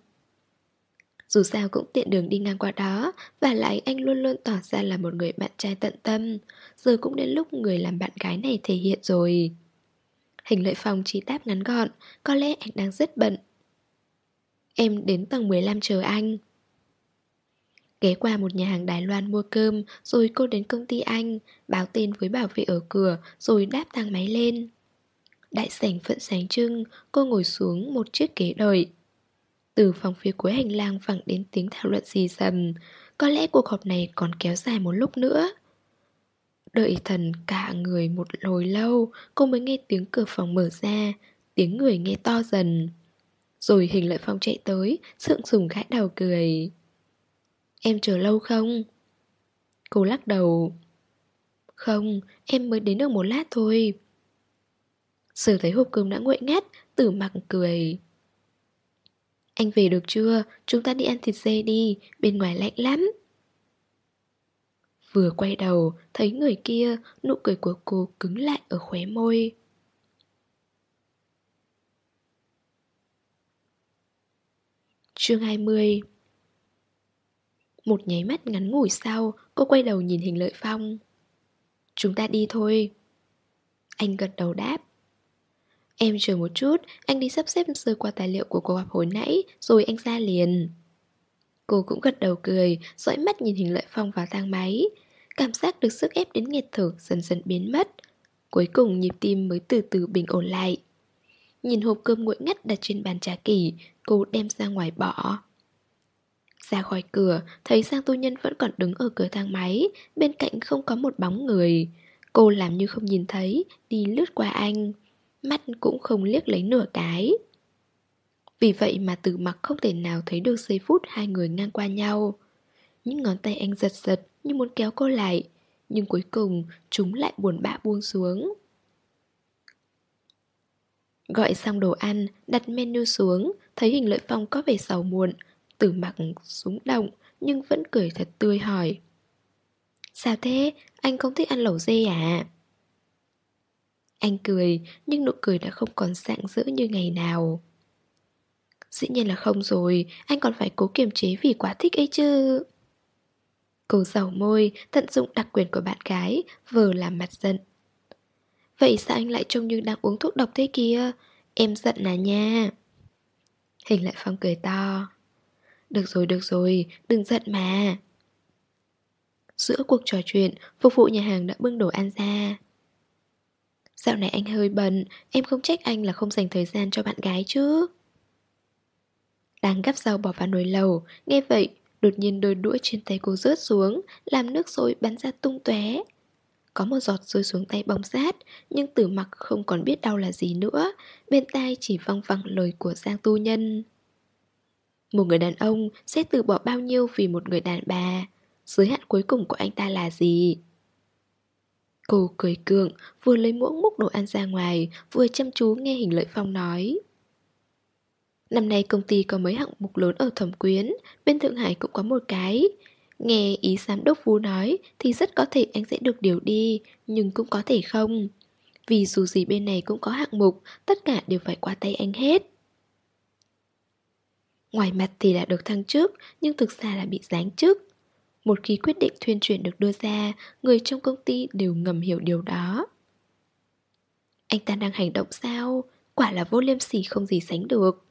dù sao cũng tiện đường đi ngang qua đó, Và lại anh luôn luôn tỏ ra là một người bạn trai tận tâm. Giờ cũng đến lúc người làm bạn gái này thể hiện rồi. Hình lợi phòng chỉ đáp ngắn gọn, Có lẽ anh đang rất bận. Em đến tầng 15 chờ anh. Ghé qua một nhà hàng Đài Loan mua cơm, Rồi cô đến công ty anh, Báo tên với bảo vệ ở cửa, Rồi đáp thang máy lên. Đại sảnh phận sáng trưng, Cô ngồi xuống một chiếc ghế đợi. Từ phòng phía cuối hành lang vẳng đến tiếng thảo luận gì dần Có lẽ cuộc họp này còn kéo dài một lúc nữa. Đợi thần cả người một hồi lâu Cô mới nghe tiếng cửa phòng mở ra Tiếng người nghe to dần. Rồi hình lợi phong chạy tới Sượng sùng gãi đầu cười. Em chờ lâu không? Cô lắc đầu. Không, em mới đến được một lát thôi. Sở thấy hộp cơm đã nguội ngắt Tử mặc cười. Anh về được chưa? Chúng ta đi ăn thịt dê đi Bên ngoài lạnh lắm Vừa quay đầu Thấy người kia Nụ cười của cô cứng lại ở khóe môi Chương 20 Một nháy mắt ngắn ngủi sau, cô quay đầu nhìn hình lợi phong. Chúng ta đi thôi. Anh gật đầu đáp. Em chờ một chút, anh đi sắp xếp sơ qua tài liệu của cuộc họp hồi nãy, rồi anh ra liền. Cô cũng gật đầu cười, dõi mắt nhìn hình lợi phong vào thang máy. Cảm giác được sức ép đến nghẹt thở dần dần biến mất. Cuối cùng nhịp tim mới từ từ bình ổn lại. Nhìn hộp cơm nguội ngắt đặt trên bàn trà kỷ Cô đem ra ngoài bỏ Ra khỏi cửa Thấy Giang Tu Nhân vẫn còn đứng ở cửa thang máy Bên cạnh không có một bóng người Cô làm như không nhìn thấy Đi lướt qua anh Mắt cũng không liếc lấy nửa cái. Vì vậy mà từ mặt không thể nào thấy được giây phút hai người ngang qua nhau. Những ngón tay anh giật giật như muốn kéo cô lại Nhưng cuối cùng chúng lại buồn bã buông xuống. Gọi xong đồ ăn, đặt menu xuống Thấy hình lợi phong có vẻ sầu muộn. Tử mặc súng động Nhưng vẫn cười thật tươi hỏi. Sao thế? Anh không thích ăn lẩu dê à? Anh cười, nhưng nụ cười đã không còn sạng rỡ như ngày nào. Dĩ nhiên là không rồi, anh còn phải cố kiềm chế vì quá thích ấy chứ. Cô giàu môi, tận dụng đặc quyền của bạn gái, vừa làm mặt giận. Vậy sao anh lại trông như đang uống thuốc độc thế kia? Em giận à nha. Hình lại phong cười to. Được rồi, được rồi, đừng giận mà. Giữa cuộc trò chuyện, phục vụ nhà hàng đã bưng đồ ăn ra. Dạo này anh hơi bận, em không trách anh là không dành thời gian cho bạn gái chứ. Đang gắp rau bỏ vào nồi lầu, nghe vậy, đột nhiên đôi đũa trên tay cô rớt xuống, làm nước sôi bắn ra tung tóe. Có một giọt rơi xuống tay bóng sát, nhưng tử mặc không còn biết đau là gì nữa, bên tai chỉ văng vẳng lời của Giang Tu Nhân. Một người đàn ông sẽ từ bỏ bao nhiêu vì một người đàn bà, giới hạn cuối cùng của anh ta là gì? Cô cười cượng, vừa lấy muỗng múc đồ ăn ra ngoài, vừa chăm chú nghe hình lợi phong nói. Năm nay công ty có mấy hạng mục lớn ở Thẩm Quyến, bên Thượng Hải cũng có một cái. Nghe ý giám đốc Vũ nói thì rất có thể anh sẽ được điều đi, nhưng cũng có thể không. Vì dù gì bên này cũng có hạng mục, tất cả đều phải qua tay anh hết. Ngoài mặt thì đã được thăng chức, nhưng thực ra là bị giáng chức. Một khi quyết định thuyên chuyển được đưa ra, người trong công ty đều ngầm hiểu điều đó. Anh ta đang hành động sao? Quả là vô liêm sỉ không gì sánh được.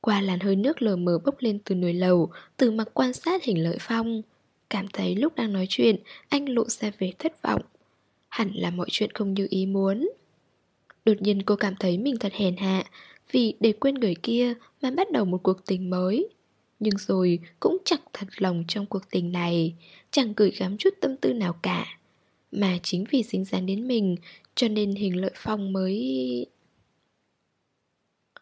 Qua làn hơi nước lờ mờ bốc lên từ nồi lầu, từ mặt quan sát hình lợi phong. Cảm thấy lúc đang nói chuyện, anh lộ ra vẻ thất vọng. Hẳn là mọi chuyện không như ý muốn. Đột nhiên cô cảm thấy mình thật hèn hạ, vì để quên người kia mà bắt đầu một cuộc tình mới. Nhưng rồi cũng chẳng thật lòng trong cuộc tình này Chẳng gửi gắm chút tâm tư nào cả. Mà chính vì dính dáng đến mình Cho nên hình lợi phong mới...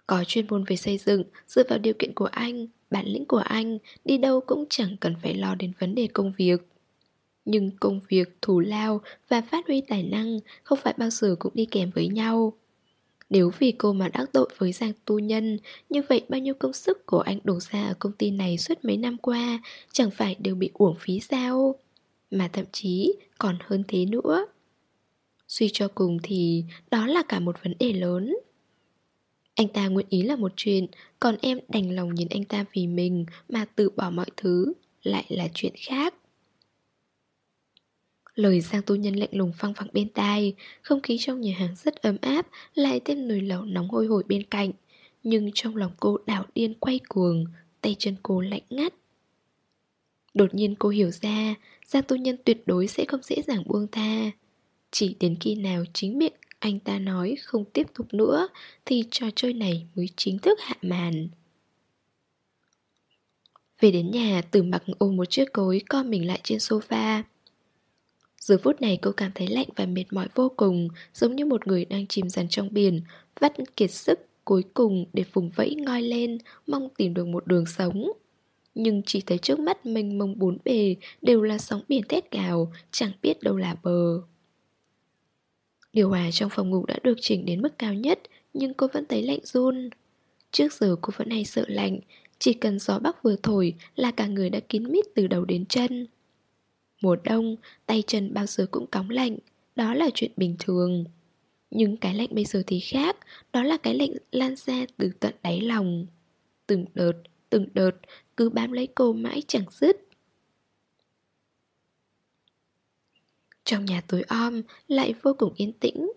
Có chuyên môn về xây dựng Dựa vào điều kiện của anh Bản lĩnh của anh Đi đâu cũng chẳng cần phải lo đến vấn đề công việc. Nhưng công việc, thủ lao và phát huy tài năng Không phải bao giờ cũng đi kèm với nhau nếu vì cô mà đắc tội với Giang Tu Nhân, như vậy bao nhiêu công sức của anh đổ ra ở công ty này suốt mấy năm qua chẳng phải đều bị uổng phí sao? Mà thậm chí còn hơn thế nữa. Suy cho cùng thì đó là cả một vấn đề lớn. Anh ta nguyện ý là một chuyện, còn em đành lòng nhìn anh ta vì mình mà từ bỏ mọi thứ, lại là chuyện khác. Lời Giang Tu Nhân lạnh lùng phăng phẳng bên tai Không khí trong nhà hàng rất ấm áp Lại thêm nồi lẩu nóng hôi hổi bên cạnh. Nhưng trong lòng cô đảo điên quay cuồng Tay chân cô lạnh ngắt. Đột nhiên cô hiểu ra Giang Tu Nhân tuyệt đối sẽ không dễ dàng buông tha. Chỉ đến khi nào chính miệng anh ta nói không tiếp tục nữa Thì trò chơi này mới chính thức hạ màn. Về đến nhà, Tử mặc ôm một chiếc cối co mình lại trên sofa. Giờ phút này cô cảm thấy lạnh và mệt mỏi vô cùng, Giống như một người đang chìm dần trong biển, Vắt kiệt sức cuối cùng để vùng vẫy ngoi lên, Mong tìm được một đường sống. Nhưng chỉ thấy trước mắt mênh mông bốn bề Đều là sóng biển thét gào, Chẳng biết đâu là bờ. Điều hòa trong phòng ngủ đã được chỉnh đến mức cao nhất, Nhưng cô vẫn thấy lạnh run. Trước giờ cô vẫn hay sợ lạnh, Chỉ cần gió bắc vừa thổi là cả người đã kín mít từ đầu đến chân. Mùa đông, tay chân bao giờ cũng cóng lạnh, đó là chuyện bình thường. Nhưng cái lạnh bây giờ thì khác, đó là cái lạnh lan ra từ tận đáy lòng. Từng đợt, từng đợt, cứ bám lấy cô mãi chẳng dứt. Trong nhà tối om lại vô cùng yên tĩnh.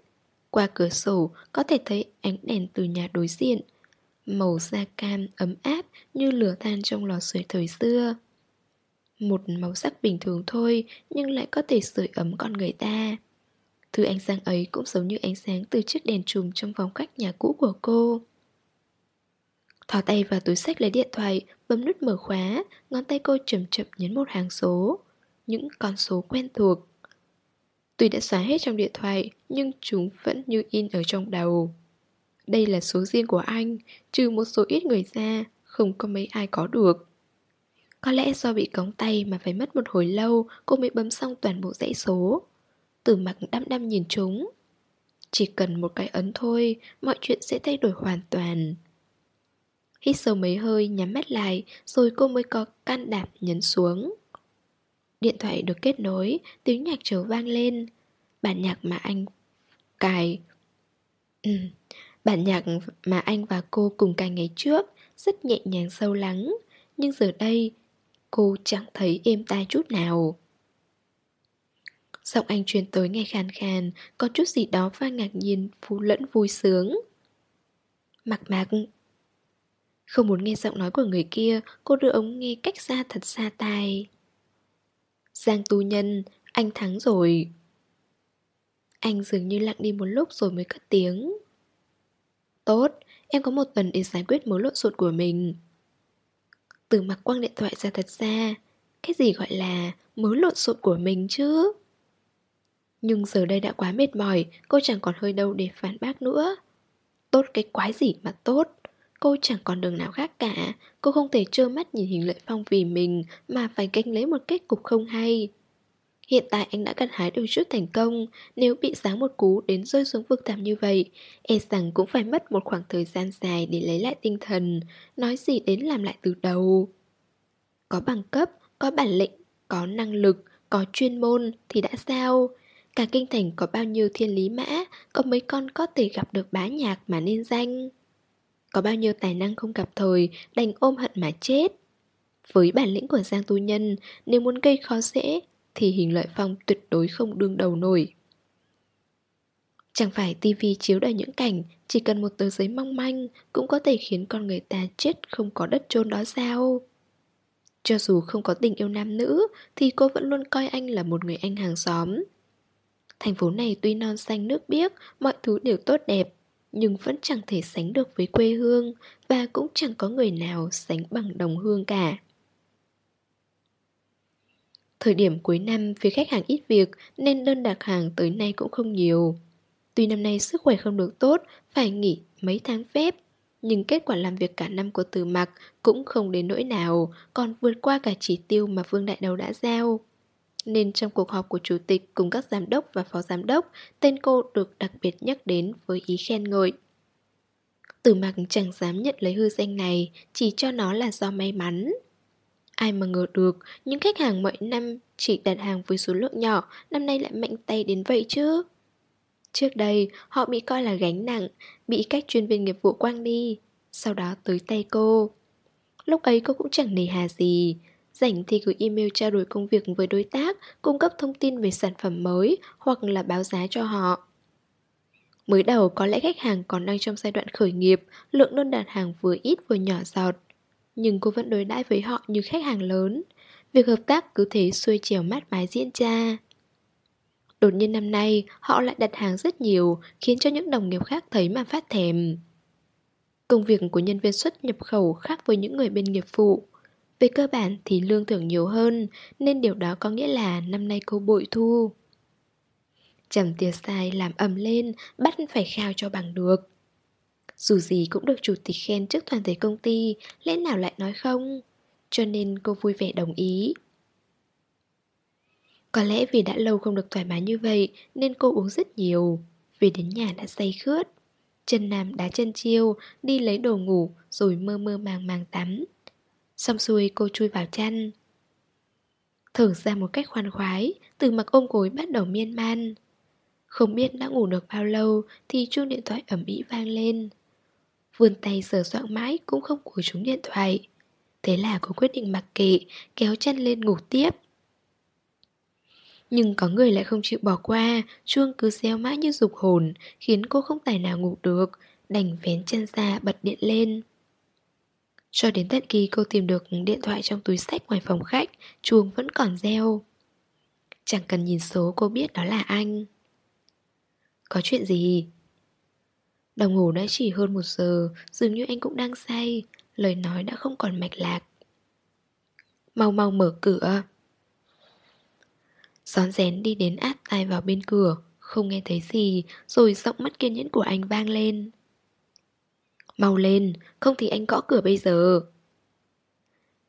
Qua cửa sổ có thể thấy ánh đèn từ nhà đối diện. Màu da cam ấm áp như lửa than trong lò sưởi thời xưa. Một màu sắc bình thường thôi Nhưng lại có thể sưởi ấm con người ta Thứ ánh sáng ấy cũng giống như ánh sáng từ chiếc đèn trùm trong phòng khách nhà cũ của cô. Thỏ tay vào túi sách lấy điện thoại, bấm nút mở khóa, ngón tay cô chậm chậm nhấn một hàng số. Những con số quen thuộc. Tuy đã xóa hết trong điện thoại, nhưng chúng vẫn như in ở trong đầu. Đây là số riêng của anh, trừ một số ít người ra, không có mấy ai có được. Có lẽ do bị cống tay mà phải mất một hồi lâu cô mới bấm xong toàn bộ dãy số. Từ mặt đăm đăm nhìn chúng. Chỉ cần một cái ấn thôi, mọi chuyện sẽ thay đổi hoàn toàn. Hít sâu mấy hơi, nhắm mắt lại, rồi cô mới có can đảm nhấn xuống. Điện thoại được kết nối, tiếng nhạc trở vang lên. Bản nhạc mà anh cài... Ừ, bản nhạc mà anh và cô cùng cài ngày trước rất nhẹ nhàng sâu lắng, nhưng giờ đây cô chẳng thấy êm tai chút nào. Giọng anh truyền tới nghe khàn khàn, có chút gì đó pha ngạc nhiên, phú lẫn vui sướng. Mặc mạc Không muốn nghe giọng nói của người kia, cô đưa ống nghe cách xa thật xa tai. Giang tu nhân, anh thắng rồi. Anh dường như lặng đi một lúc rồi mới cất tiếng. Tốt, em có một tuần để giải quyết mối lộn xộn của mình. Từ mặt quăng điện thoại ra thật xa Cái gì gọi là mối lộn xộn của mình chứ? Nhưng giờ đây đã quá mệt mỏi, Cô chẳng còn hơi đâu để phản bác nữa. Tốt cái quái gì mà tốt. Cô chẳng còn đường nào khác cả. Cô không thể trơ mắt nhìn hình lợi phong vì mình Mà phải gánh lấy một kết cục không hay. Hiện tại anh đã gặt hái được chút thành công Nếu bị giáng một cú đến rơi xuống vực thẳm như vậy E rằng cũng phải mất một khoảng thời gian dài để lấy lại tinh thần Nói gì đến làm lại từ đầu. Có bằng cấp, có bản lĩnh, có năng lực, có chuyên môn thì đã sao? Cả kinh thành có bao nhiêu thiên lý mã Có mấy con có thể gặp được bá nhạc mà nên danh? Có bao nhiêu tài năng không gặp thời Đành ôm hận mà chết? Với bản lĩnh của Giang Tu Nhân, nếu muốn gây khó dễ, thì hình lợi phong tuyệt đối không đương đầu nổi. Chẳng phải tivi chiếu đầy những cảnh chỉ cần một tờ giấy mong manh cũng có thể khiến con người ta chết không có đất chôn đó sao? Cho dù không có tình yêu nam nữ thì cô vẫn luôn coi anh là một người anh hàng xóm. Thành phố này tuy non xanh nước biếc, mọi thứ đều tốt đẹp, nhưng vẫn chẳng thể sánh được với quê hương và cũng chẳng có người nào sánh bằng đồng hương cả. Thời điểm cuối năm, phía khách hàng ít việc nên đơn đặt hàng tới nay cũng không nhiều. Tuy năm nay sức khỏe không được tốt, phải nghỉ mấy tháng phép, nhưng kết quả làm việc cả năm của Từ Mặc cũng không đến nỗi nào, còn vượt qua cả chỉ tiêu mà Vương Đại Đầu đã giao. Nên trong cuộc họp của chủ tịch cùng các giám đốc và phó giám đốc, tên cô được đặc biệt nhắc đến với ý khen ngợi. Từ Mặc chẳng dám nhận lấy hư danh này, chỉ cho nó là do may mắn. Ai mà ngờ được, những khách hàng mọi năm chỉ đặt hàng với số lượng nhỏ, năm nay lại mạnh tay đến vậy chứ. Trước đây, họ bị coi là gánh nặng, bị các chuyên viên nghiệp vụ quăng đi, sau đó tới tay cô. Lúc ấy cô cũng chẳng nề hà gì, rảnh thì gửi email trao đổi công việc với đối tác, cung cấp thông tin về sản phẩm mới hoặc là báo giá cho họ. Mới đầu có lẽ khách hàng còn đang trong giai đoạn khởi nghiệp, lượng đơn đặt hàng vừa ít vừa nhỏ giọt. Nhưng cô vẫn đối đãi với họ như khách hàng lớn. Việc hợp tác cứ thế xuôi chiều mát mái diễn ra. Đột nhiên năm nay, họ lại đặt hàng rất nhiều, Khiến cho những đồng nghiệp khác thấy mà phát thèm. Công việc của nhân viên xuất nhập khẩu khác với những người bên nghiệp vụ. Về cơ bản thì lương thưởng nhiều hơn, Nên điều đó có nghĩa là năm nay cô bội thu. Trầm tiệt sai làm ầm lên, Bắt phải khao cho bằng được dù gì cũng được chủ tịch khen trước toàn thể công ty, Lẽ nào lại nói không? Cho nên cô vui vẻ đồng ý. Có lẽ vì đã lâu không được thoải mái như vậy, Nên cô uống rất nhiều. Về đến nhà đã say khướt. Chân nam đá chân chiêu, Đi lấy đồ ngủ, Rồi mơ mơ màng màng tắm. Xong xuôi cô chui vào chăn. Thở ra một cách khoan khoái, Từ mặc ôm gối bắt đầu miên man. Không biết đã ngủ được bao lâu Thì chuông điện thoại ẩm ĩ vang lên. Vươn tay sờ soạng mãi cũng không cúi chúng điện thoại. Thế là cô quyết định mặc kệ, Kéo chân lên ngủ tiếp. Nhưng có người lại không chịu bỏ qua, Chuông cứ xeo mãi như dục hồn, Khiến cô không tài nào ngủ được, Đành vén chân ra bật điện lên. Cho đến tận khi cô tìm được điện thoại trong túi sách ngoài phòng khách, Chuông vẫn còn reo. Chẳng cần nhìn số, cô biết đó là anh. Có chuyện gì? Đồng hồ đã chỉ hơn một giờ Dường như anh cũng đang say Lời nói đã không còn mạch lạc. Mau mau mở cửa. Gión rén đi đến át tai vào bên cửa Không nghe thấy gì Rồi giọng mất kiên nhẫn của anh vang lên. Mau lên Không thì anh gõ cửa bây giờ.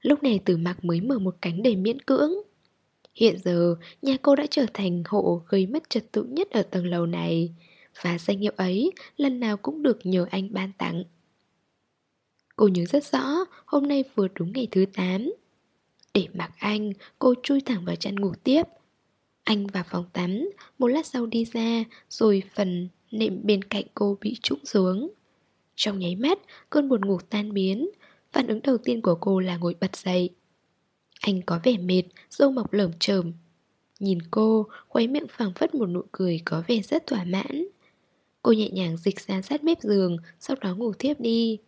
Lúc này tử mặc mới mở một cánh để miễn cưỡng. Hiện giờ, nhà cô đã trở thành hộ gây mất trật tự nhất ở tầng lầu này. Và danh hiệu ấy lần nào cũng được nhờ anh ban tặng. Cô nhớ rất rõ, hôm nay vừa đúng ngày thứ 8 Để mặc anh, cô chui thẳng vào chăn ngủ tiếp. Anh vào phòng tắm, một lát sau đi ra Rồi phần nệm bên cạnh cô bị trũng xuống. Trong nháy mắt, cơn buồn ngủ tan biến. Phản ứng đầu tiên của cô là ngồi bật dậy. Anh có vẻ mệt, râu mọc lởm chởm. Nhìn cô, khuấy miệng phẳng phất một nụ cười có vẻ rất thỏa mãn. Cô nhẹ nhàng dịch ra sát mép giường Sau đó ngủ tiếp đi.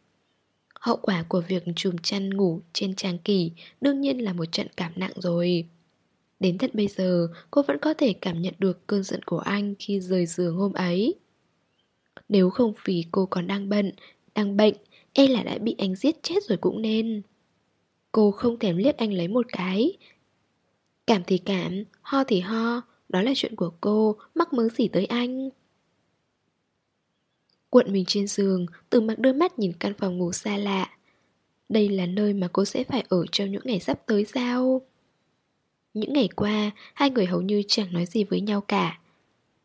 Hậu quả của việc chùm chăn ngủ trên trang kỳ Đương nhiên là một trận cảm nặng rồi. Đến tận bây giờ Cô vẫn có thể cảm nhận được cơn giận của anh Khi rời giường hôm ấy. Nếu không vì cô còn đang bận Đang bệnh E là đã bị anh giết chết rồi cũng nên. Cô không thèm liếc anh lấy một cái. Cảm thì cảm, ho thì ho Đó là chuyện của cô, mắc mớ gì tới anh? Cuộn mình trên giường, từ mặt đôi mắt nhìn căn phòng ngủ xa lạ. Đây là nơi mà cô sẽ phải ở trong những ngày sắp tới sao? Những ngày qua, hai người hầu như chẳng nói gì với nhau cả.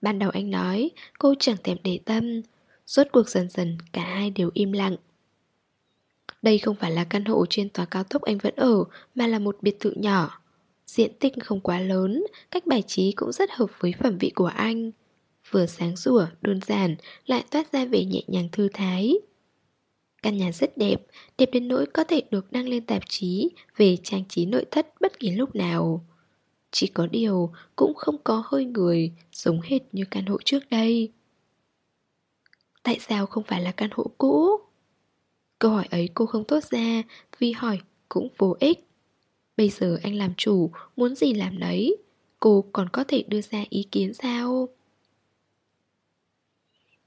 Ban đầu anh nói, cô chẳng thèm để tâm. Rốt cuộc dần dần cả hai đều im lặng. Đây không phải là căn hộ trên tòa cao tốc anh vẫn ở, mà là một biệt thự nhỏ. Diện tích không quá lớn, cách bài trí cũng rất hợp với phẩm vị của anh. Vừa sáng sủa, đơn giản, lại toát ra vẻ nhẹ nhàng thư thái. Căn nhà rất đẹp, đẹp đến nỗi có thể được đăng lên tạp chí về trang trí nội thất bất kỳ lúc nào. Chỉ có điều cũng không có hơi người giống hệt như căn hộ trước đây. Tại sao không phải là căn hộ cũ? Câu hỏi ấy cô không tốt ra Vì hỏi cũng vô ích Bây giờ anh làm chủ Muốn gì làm đấy Cô còn có thể đưa ra ý kiến sao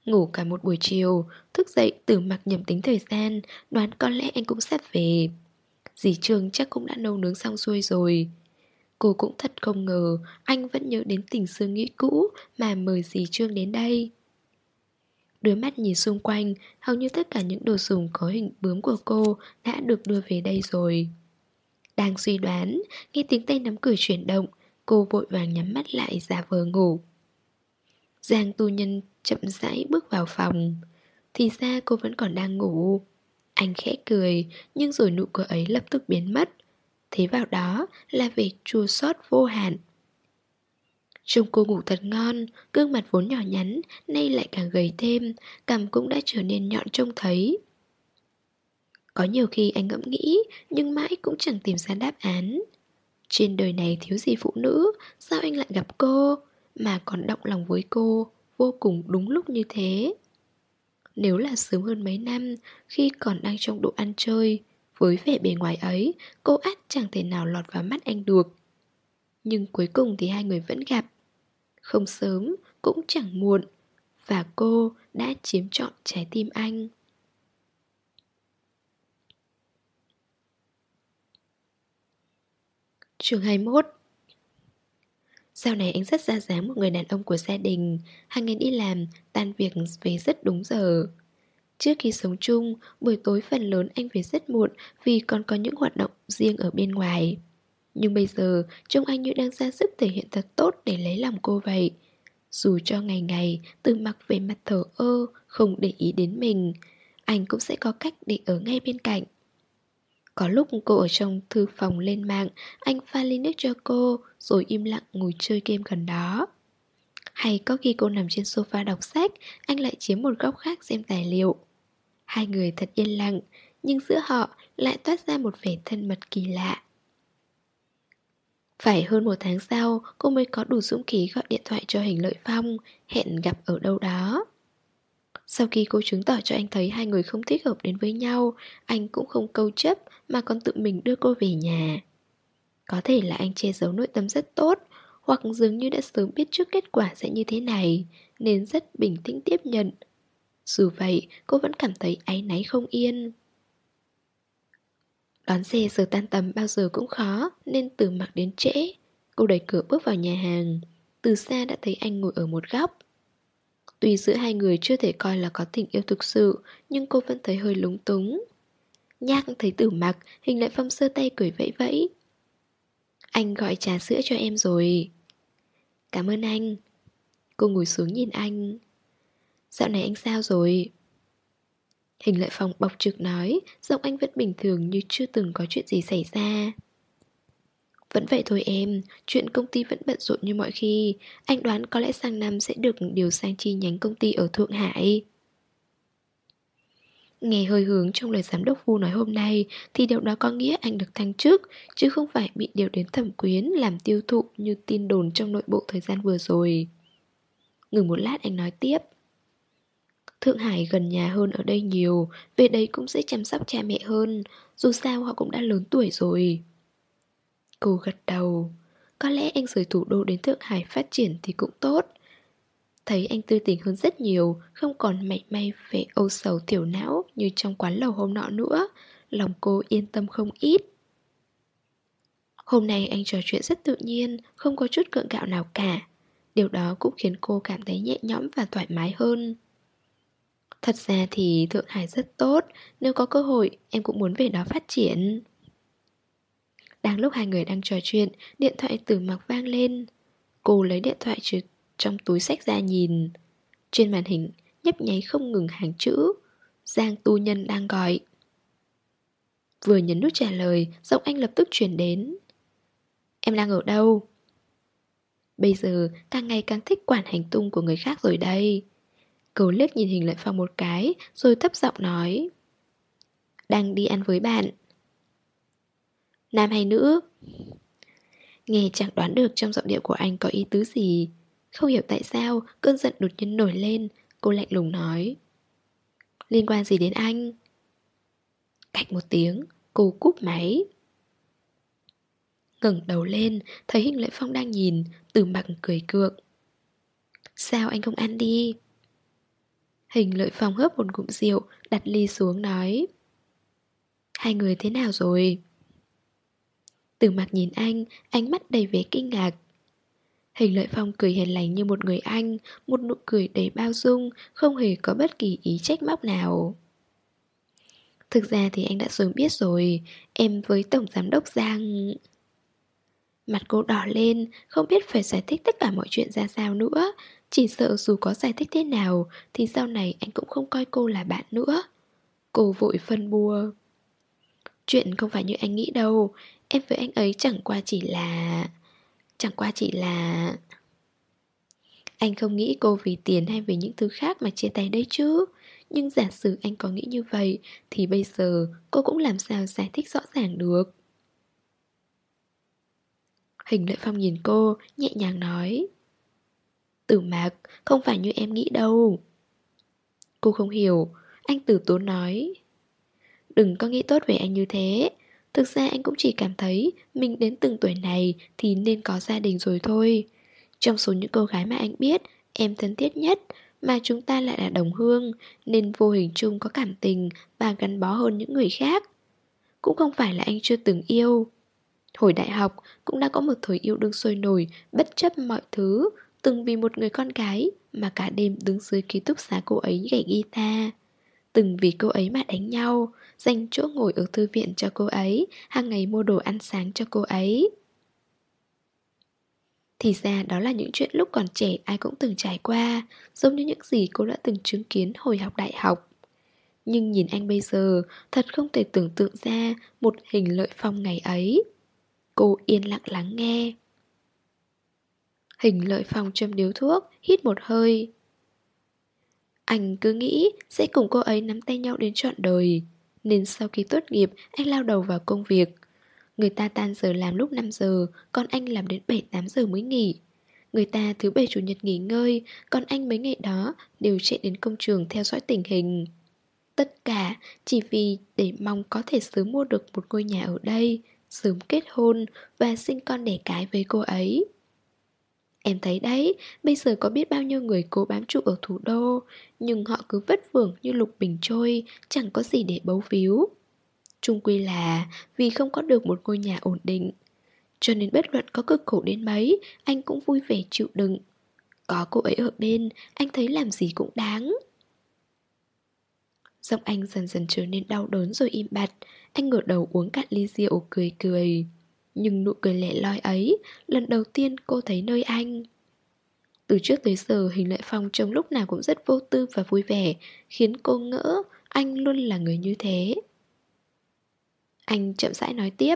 Ngủ cả một buổi chiều Thức dậy từ mặc nhầm tính thời gian Đoán có lẽ anh cũng sắp về Dì Trương chắc cũng đã nấu nướng xong xuôi rồi Cô cũng thật không ngờ Anh vẫn nhớ đến tình xưa nghĩ cũ Mà mời dì Trương đến đây Đôi mắt nhìn xung quanh, hầu như tất cả những đồ dùng có hình bướm của cô đã được đưa về đây rồi. Đang suy đoán, nghe tiếng tay nắm cửa chuyển động, cô vội vàng nhắm mắt lại giả vờ ngủ. Giang tu nhân chậm rãi bước vào phòng. Thì ra cô vẫn còn đang ngủ. Anh khẽ cười, nhưng rồi nụ cười ấy lập tức biến mất. Thế vào đó là vẻ chua xót vô hạn. Trông cô ngủ thật ngon, gương mặt vốn nhỏ nhắn, nay lại càng gầy thêm, cằm cũng đã trở nên nhọn trông thấy. Có nhiều khi anh ngẫm nghĩ, nhưng mãi cũng chẳng tìm ra đáp án. Trên đời này thiếu gì phụ nữ, sao anh lại gặp cô, mà còn động lòng với cô, vô cùng đúng lúc như thế. Nếu là sớm hơn mấy năm, khi còn đang trong độ ăn chơi, với vẻ bề ngoài ấy, cô át chẳng thể nào lọt vào mắt anh được. Nhưng cuối cùng thì hai người vẫn gặp không sớm cũng chẳng muộn Và cô đã chiếm trọn trái tim anh Trường 21 sau này anh rất ra dáng một người đàn ông của gia đình. Hàng ngày đi làm, tan việc về rất đúng giờ. Trước khi sống chung, buổi tối phần lớn anh về rất muộn vì còn có những hoạt động riêng ở bên ngoài. Nhưng bây giờ trông anh như đang ra sức thể hiện thật tốt để lấy lòng cô vậy. Dù cho ngày ngày từ mặc về mặt thở ơ Không để ý đến mình Anh cũng sẽ có cách để ở ngay bên cạnh. Có lúc cô ở trong thư phòng lên mạng Anh pha ly nước cho cô rồi im lặng ngồi chơi game gần đó Hay có khi cô nằm trên sofa đọc sách Anh lại chiếm một góc khác xem tài liệu Hai người thật yên lặng Nhưng giữa họ lại toát ra một vẻ thân mật kỳ lạ phải hơn một tháng sau, cô mới có đủ dũng khí gọi điện thoại cho Hình Lợi Phong, hẹn gặp ở đâu đó. Sau khi cô chứng tỏ cho anh thấy hai người không thích hợp đến với nhau, anh cũng không câu chấp mà còn tự mình đưa cô về nhà. Có thể là anh che giấu nội tâm rất tốt, hoặc dường như đã sớm biết trước kết quả sẽ như thế này, nên rất bình tĩnh tiếp nhận. Dù vậy, cô vẫn cảm thấy áy náy không yên. Đón xe giờ tan tầm bao giờ cũng khó, nên từ mặc đến trễ. Cô đẩy cửa bước vào nhà hàng. Từ xa đã thấy anh ngồi ở một góc. Tuy giữa hai người chưa thể coi là có tình yêu thực sự, nhưng cô vẫn thấy hơi lúng túng. Nhạc thấy tử mặc, hình lại phong sơ tay cười vẫy vẫy. Anh gọi trà sữa cho em rồi. Cảm ơn anh. Cô ngồi xuống nhìn anh. Dạo này anh sao rồi? Hình lợi phòng bọc trực nói, giọng anh vẫn bình thường như chưa từng có chuyện gì xảy ra. Vẫn vậy thôi em, chuyện công ty vẫn bận rộn như mọi khi Anh đoán có lẽ sang năm sẽ được điều sang chi nhánh công ty ở Thượng Hải Nghe hơi hướng trong lời giám đốc Vu nói hôm nay Thì điều đó có nghĩa anh được thăng chức, Chứ không phải bị điều đến thẩm quyến làm tiêu thụ như tin đồn trong nội bộ thời gian vừa rồi. Ngừng một lát anh nói tiếp. Thượng Hải gần nhà hơn ở đây nhiều, Về đây cũng sẽ chăm sóc cha mẹ hơn, Dù sao họ cũng đã lớn tuổi rồi. Cô gật đầu. Có lẽ anh rời thủ đô đến Thượng Hải phát triển thì cũng tốt Thấy anh tươi tỉnh hơn rất nhiều Không còn mảy may về âu sầu tiểu não Như trong quán lầu hôm nọ nữa. Lòng cô yên tâm không ít. Hôm nay anh trò chuyện rất tự nhiên Không có chút cượng gạo nào cả. Điều đó cũng khiến cô cảm thấy nhẹ nhõm và thoải mái hơn. Thật ra thì Thượng Hải rất tốt Nếu có cơ hội em cũng muốn về đó phát triển. Đang lúc hai người đang trò chuyện, điện thoại từ mặc vang lên. Cô lấy điện thoại từ trong túi sách ra nhìn. Trên màn hình, nhấp nháy không ngừng hàng chữ. Giang tu nhân đang gọi. Vừa nhấn nút trả lời, giọng anh lập tức chuyển đến. Em đang ở đâu? Bây giờ càng ngày càng thích quản hành tung của người khác rồi đây. Cầu liếc nhìn hình lại phong một cái, rồi thấp giọng nói. Đang đi ăn với bạn. Nam hay nữ? Nghe chẳng đoán được trong giọng điệu của anh có ý tứ gì không hiểu tại sao cơn giận đột nhiên nổi lên Cô lạnh lùng nói Liên quan gì đến anh? Cạch một tiếng, cô cúp máy ngẩng đầu lên, thấy hình lệ phong đang nhìn, từ mặt cười cượng Sao anh không ăn đi? Hình lợi phong hớp một ngụm rượu, đặt ly xuống nói Hai người thế nào rồi? Từ mặt nhìn anh, ánh mắt đầy vẻ kinh ngạc. Hình lợi phong cười hiền lành như một người anh, một nụ cười đầy bao dung, không hề có bất kỳ ý trách móc nào. Thực ra thì anh đã sớm biết rồi, em với Tổng Giám Đốc Giang... Mặt cô đỏ lên, không biết phải giải thích tất cả mọi chuyện ra sao nữa. Chỉ sợ dù có giải thích thế nào, thì sau này anh cũng không coi cô là bạn nữa. Cô vội phân bua. Chuyện không phải như anh nghĩ đâu, Em với anh ấy chẳng qua chỉ là... Chẳng qua chỉ là... Anh không nghĩ cô vì tiền hay vì những thứ khác mà chia tay đấy chứ. Nhưng giả sử anh có nghĩ như vậy Thì bây giờ cô cũng làm sao giải thích rõ ràng được? Hình lợi phong nhìn cô, nhẹ nhàng nói Tử mạc, không phải như em nghĩ đâu. Cô không hiểu, anh tử tốn nói Đừng có nghĩ tốt về anh như thế. Thực ra anh cũng chỉ cảm thấy mình đến từng tuổi này thì nên có gia đình rồi thôi. Trong số những cô gái mà anh biết, em thân thiết nhất mà chúng ta lại là đồng hương nên vô hình chung có cảm tình và gắn bó hơn những người khác. Cũng không phải là anh chưa từng yêu. Hồi đại học cũng đã có một thời yêu đương sôi nổi, bất chấp mọi thứ, từng vì một người con gái mà cả đêm đứng dưới ký túc xá cô ấy gảy guitar. Từng vì cô ấy mà đánh nhau, dành chỗ ngồi ở thư viện cho cô ấy, hàng ngày mua đồ ăn sáng cho cô ấy. Thì ra đó là những chuyện lúc còn trẻ ai cũng từng trải qua, giống như những gì cô đã từng chứng kiến hồi học đại học. Nhưng nhìn anh bây giờ, thật không thể tưởng tượng ra một hình lợi phong ngày ấy. Cô yên lặng lắng nghe. Hình lợi phong châm điếu thuốc, hít một hơi. Anh cứ nghĩ sẽ cùng cô ấy nắm tay nhau đến trọn đời nên sau khi tốt nghiệp anh lao đầu vào công việc. Người ta tan giờ làm lúc 5 giờ, còn anh làm đến 7-8 giờ mới nghỉ. Người ta thứ bảy chủ nhật nghỉ ngơi, còn anh mấy ngày đó đều chạy đến công trường theo dõi tình hình. Tất cả chỉ vì để mong có thể sớm mua được một ngôi nhà ở đây, sớm kết hôn và sinh con đẻ cái với cô ấy. Em thấy đấy, bây giờ có biết bao nhiêu người cố bám trụ ở thủ đô Nhưng họ cứ vất vưởng như lục bình trôi Chẳng có gì để bấu víu. Trung quy là vì không có được một ngôi nhà ổn định. Cho nên bất luận có cực khổ đến mấy Anh cũng vui vẻ chịu đựng. Có cô ấy ở bên Anh thấy làm gì cũng đáng. Giọng anh dần dần trở nên đau đớn rồi im bặt. Anh ngửa đầu uống cạn ly rượu cười cười. Nhưng nụ cười lẻ loi ấy Lần đầu tiên cô thấy nơi anh. Từ trước tới giờ hình lệ phong trông lúc nào cũng rất vô tư và vui vẻ Khiến cô ngỡ anh luôn là người như thế. Anh chậm rãi nói tiếp.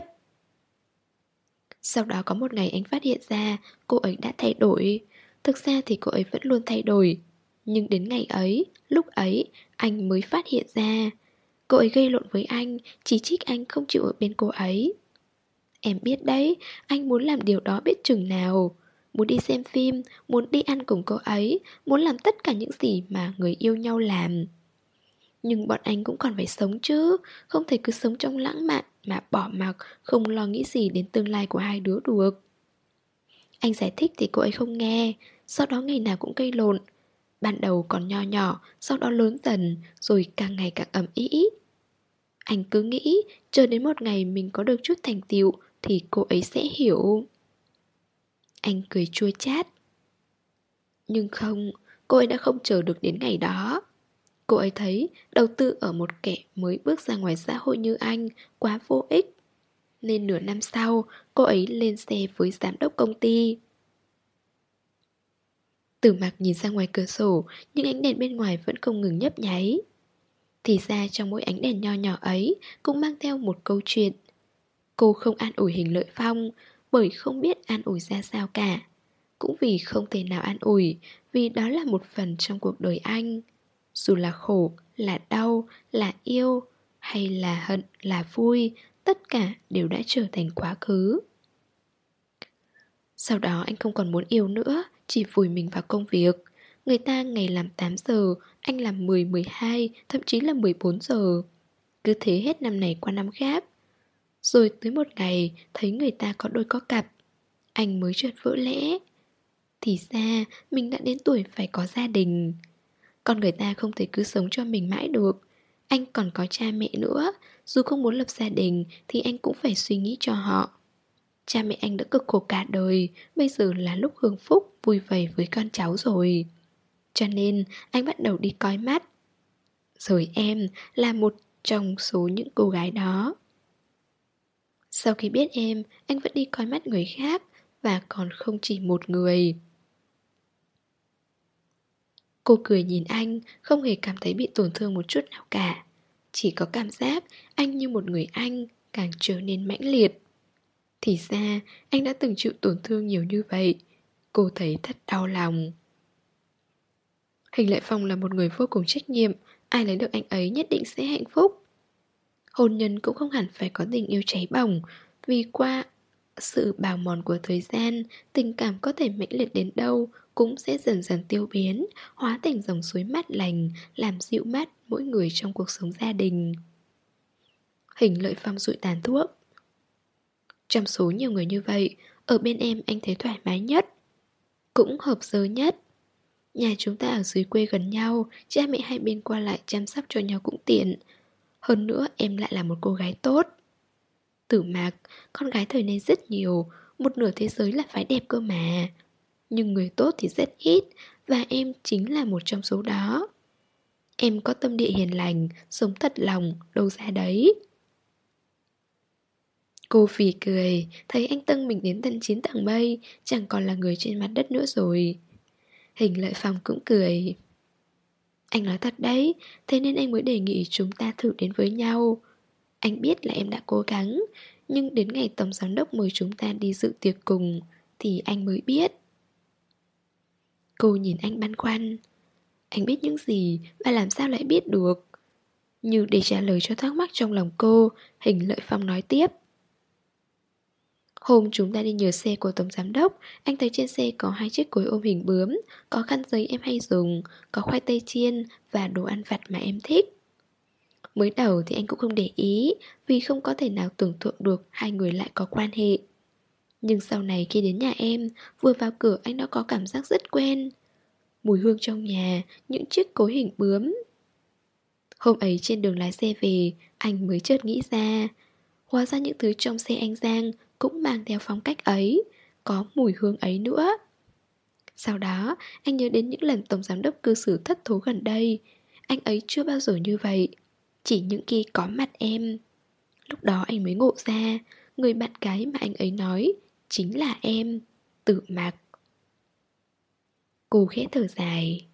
Sau đó có một ngày anh phát hiện ra cô ấy đã thay đổi. Thực ra thì cô ấy vẫn luôn thay đổi. Nhưng đến ngày ấy, lúc ấy, anh mới phát hiện ra. Cô ấy gây lộn với anh, chỉ trích anh không chịu ở bên cô ấy. Em biết đấy, anh muốn làm điều đó biết chừng nào. Muốn đi xem phim, muốn đi ăn cùng cô ấy Muốn làm tất cả những gì mà người yêu nhau làm. Nhưng bọn anh cũng còn phải sống chứ Không thể cứ sống trong lãng mạn mà bỏ mặc Không lo nghĩ gì đến tương lai của hai đứa được. Anh giải thích thì cô ấy không nghe Sau đó ngày nào cũng gây lộn. Ban đầu còn nho nhỏ, sau đó lớn dần, rồi càng ngày càng ẩm ý. Anh cứ nghĩ, chờ đến một ngày mình có được chút thành tựu thì cô ấy sẽ hiểu. Anh cười chua chát. Nhưng không, cô ấy đã không chờ được đến ngày đó. Cô ấy thấy đầu tư ở một kẻ mới bước ra ngoài xã hội như anh quá vô ích. Nên nửa năm sau, cô ấy lên xe với giám đốc công ty. Tử mặc nhìn ra ngoài cửa sổ, nhưng ánh đèn bên ngoài vẫn không ngừng nhấp nháy. Thì ra trong mỗi ánh đèn nho nhỏ ấy cũng mang theo một câu chuyện. Cô không an ủi hình lợi phong, bởi không biết an ủi ra sao cả. Cũng vì không thể nào an ủi, vì đó là một phần trong cuộc đời anh. Dù là khổ, là đau, là yêu, hay là hận, là vui, tất cả đều đã trở thành quá khứ. Sau đó anh không còn muốn yêu nữa, chỉ vùi mình vào công việc. Người ta ngày làm 8 giờ, anh làm 10, 12, thậm chí là 14 giờ. Cứ thế hết năm này qua năm khác. Rồi tới một ngày, thấy người ta có đôi có cặp. Anh mới chợt vỡ lẽ. Thì ra, mình đã đến tuổi phải có gia đình. Con người ta không thể cứ sống cho mình mãi được. Anh còn có cha mẹ nữa, dù không muốn lập gia đình thì anh cũng phải suy nghĩ cho họ. Cha mẹ anh đã cực khổ cả đời Bây giờ là lúc hưởng phúc Vui vẻ với con cháu rồi Cho nên anh bắt đầu đi coi mắt Rồi em là một trong số những cô gái đó sau khi biết em, Anh vẫn đi coi mắt người khác Và còn không chỉ một người. Cô cười nhìn anh, Không hề cảm thấy bị tổn thương một chút nào cả. Chỉ có cảm giác Anh như một người anh Càng trở nên mãnh liệt. Thì ra, anh đã từng chịu tổn thương nhiều như vậy. Cô thấy thật đau lòng. Hình Lệ Phong là một người vô cùng trách nhiệm. Ai lấy được anh ấy nhất định sẽ hạnh phúc. Hôn nhân cũng không hẳn phải có tình yêu cháy bỏng Vì qua sự bào mòn của thời gian Tình cảm có thể mãnh liệt đến đâu Cũng sẽ dần dần tiêu biến Hóa thành dòng suối mát lành Làm dịu mát mỗi người trong cuộc sống gia đình Hình lợi phong rụi tàn thuốc trong số nhiều người như vậy, ở bên em anh thấy thoải mái nhất. Cũng hợp giới nhất. Nhà chúng ta ở dưới quê gần nhau, cha mẹ hai bên qua lại chăm sóc cho nhau cũng tiện. Hơn nữa em lại là một cô gái tốt. Tử mạc, con gái thời nay rất nhiều, một nửa thế giới là phải đẹp cơ mà. Nhưng người tốt thì rất ít, và em chính là một trong số đó. Em có tâm địa hiền lành, sống thật lòng, đâu ra đấy. Cô phì cười, thấy anh Tân mình đến tận chín tầng mây, chẳng còn là người trên mặt đất nữa rồi. Hình lợi phòng cũng cười. Anh nói thật đấy, thế nên anh mới đề nghị chúng ta thử đến với nhau. Anh biết là em đã cố gắng, nhưng đến ngày tổng giám đốc mời chúng ta đi dự tiệc cùng, thì anh mới biết. Cô nhìn anh băn khoăn. Anh biết những gì và làm sao lại biết được? Như để trả lời cho thắc mắc trong lòng cô, hình lợi phong nói tiếp. Hôm chúng ta đi nhờ xe của tổng giám đốc Anh thấy trên xe có hai chiếc cối ôm hình bướm Có khăn giấy em hay dùng Có khoai tây chiên Và đồ ăn vặt mà em thích Mới đầu thì anh cũng không để ý Vì không có thể nào tưởng tượng được Hai người lại có quan hệ Nhưng sau này khi đến nhà em, vừa vào cửa anh đã có cảm giác rất quen. Mùi hương trong nhà, những chiếc cối hình bướm. Hôm ấy trên đường lái xe về, anh mới chợt nghĩ ra. Hóa ra những thứ trong xe anh Giang cũng mang theo phong cách ấy, có mùi hương ấy nữa. Sau đó, anh nhớ đến những lần tổng giám đốc cư xử thất thố gần đây. Anh ấy chưa bao giờ như vậy. Chỉ những khi có mặt em. Lúc đó anh mới ngộ ra, người bạn gái mà anh ấy nói chính là em, Tự mạc. Cô khẽ thở dài.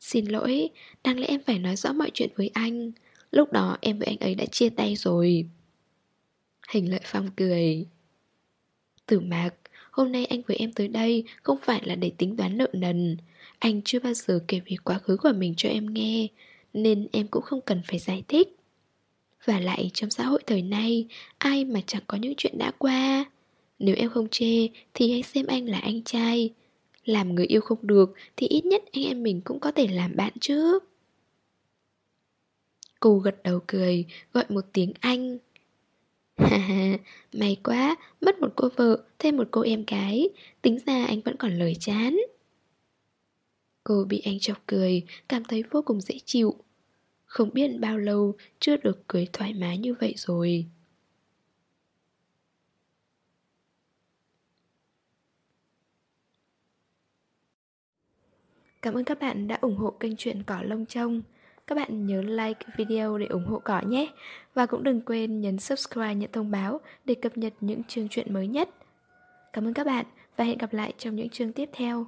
Xin lỗi, đáng lẽ em phải nói rõ mọi chuyện với anh. Lúc đó em với anh ấy đã chia tay rồi. Hình lợi phong cười. Tử mạc, hôm nay anh với em tới đây không phải là để tính toán nợ nần. Anh chưa bao giờ kể về quá khứ của mình cho em nghe, nên em cũng không cần phải giải thích. Và lại trong xã hội thời nay, ai mà chẳng có những chuyện đã qua. Nếu em không chê, thì hãy xem anh là anh trai. Làm người yêu không được, thì ít nhất anh em mình cũng có thể làm bạn chứ. Cô gật đầu cười, gọi một tiếng anh. Ha ha, may quá, mất một cô vợ, thêm một cô em gái, tính ra anh vẫn còn lời chán. Cô bị anh chọc cười, cảm thấy vô cùng dễ chịu. Không biết bao lâu chưa được cười thoải mái như vậy rồi. Cảm ơn các bạn đã ủng hộ kênh truyện Cỏ Lông Trông. Các bạn nhớ like video để ủng hộ cỏ nhé. Và cũng đừng quên nhấn subscribe, nhận thông báo để cập nhật những chương truyện mới nhất. Cảm ơn các bạn và hẹn gặp lại trong những chương tiếp theo.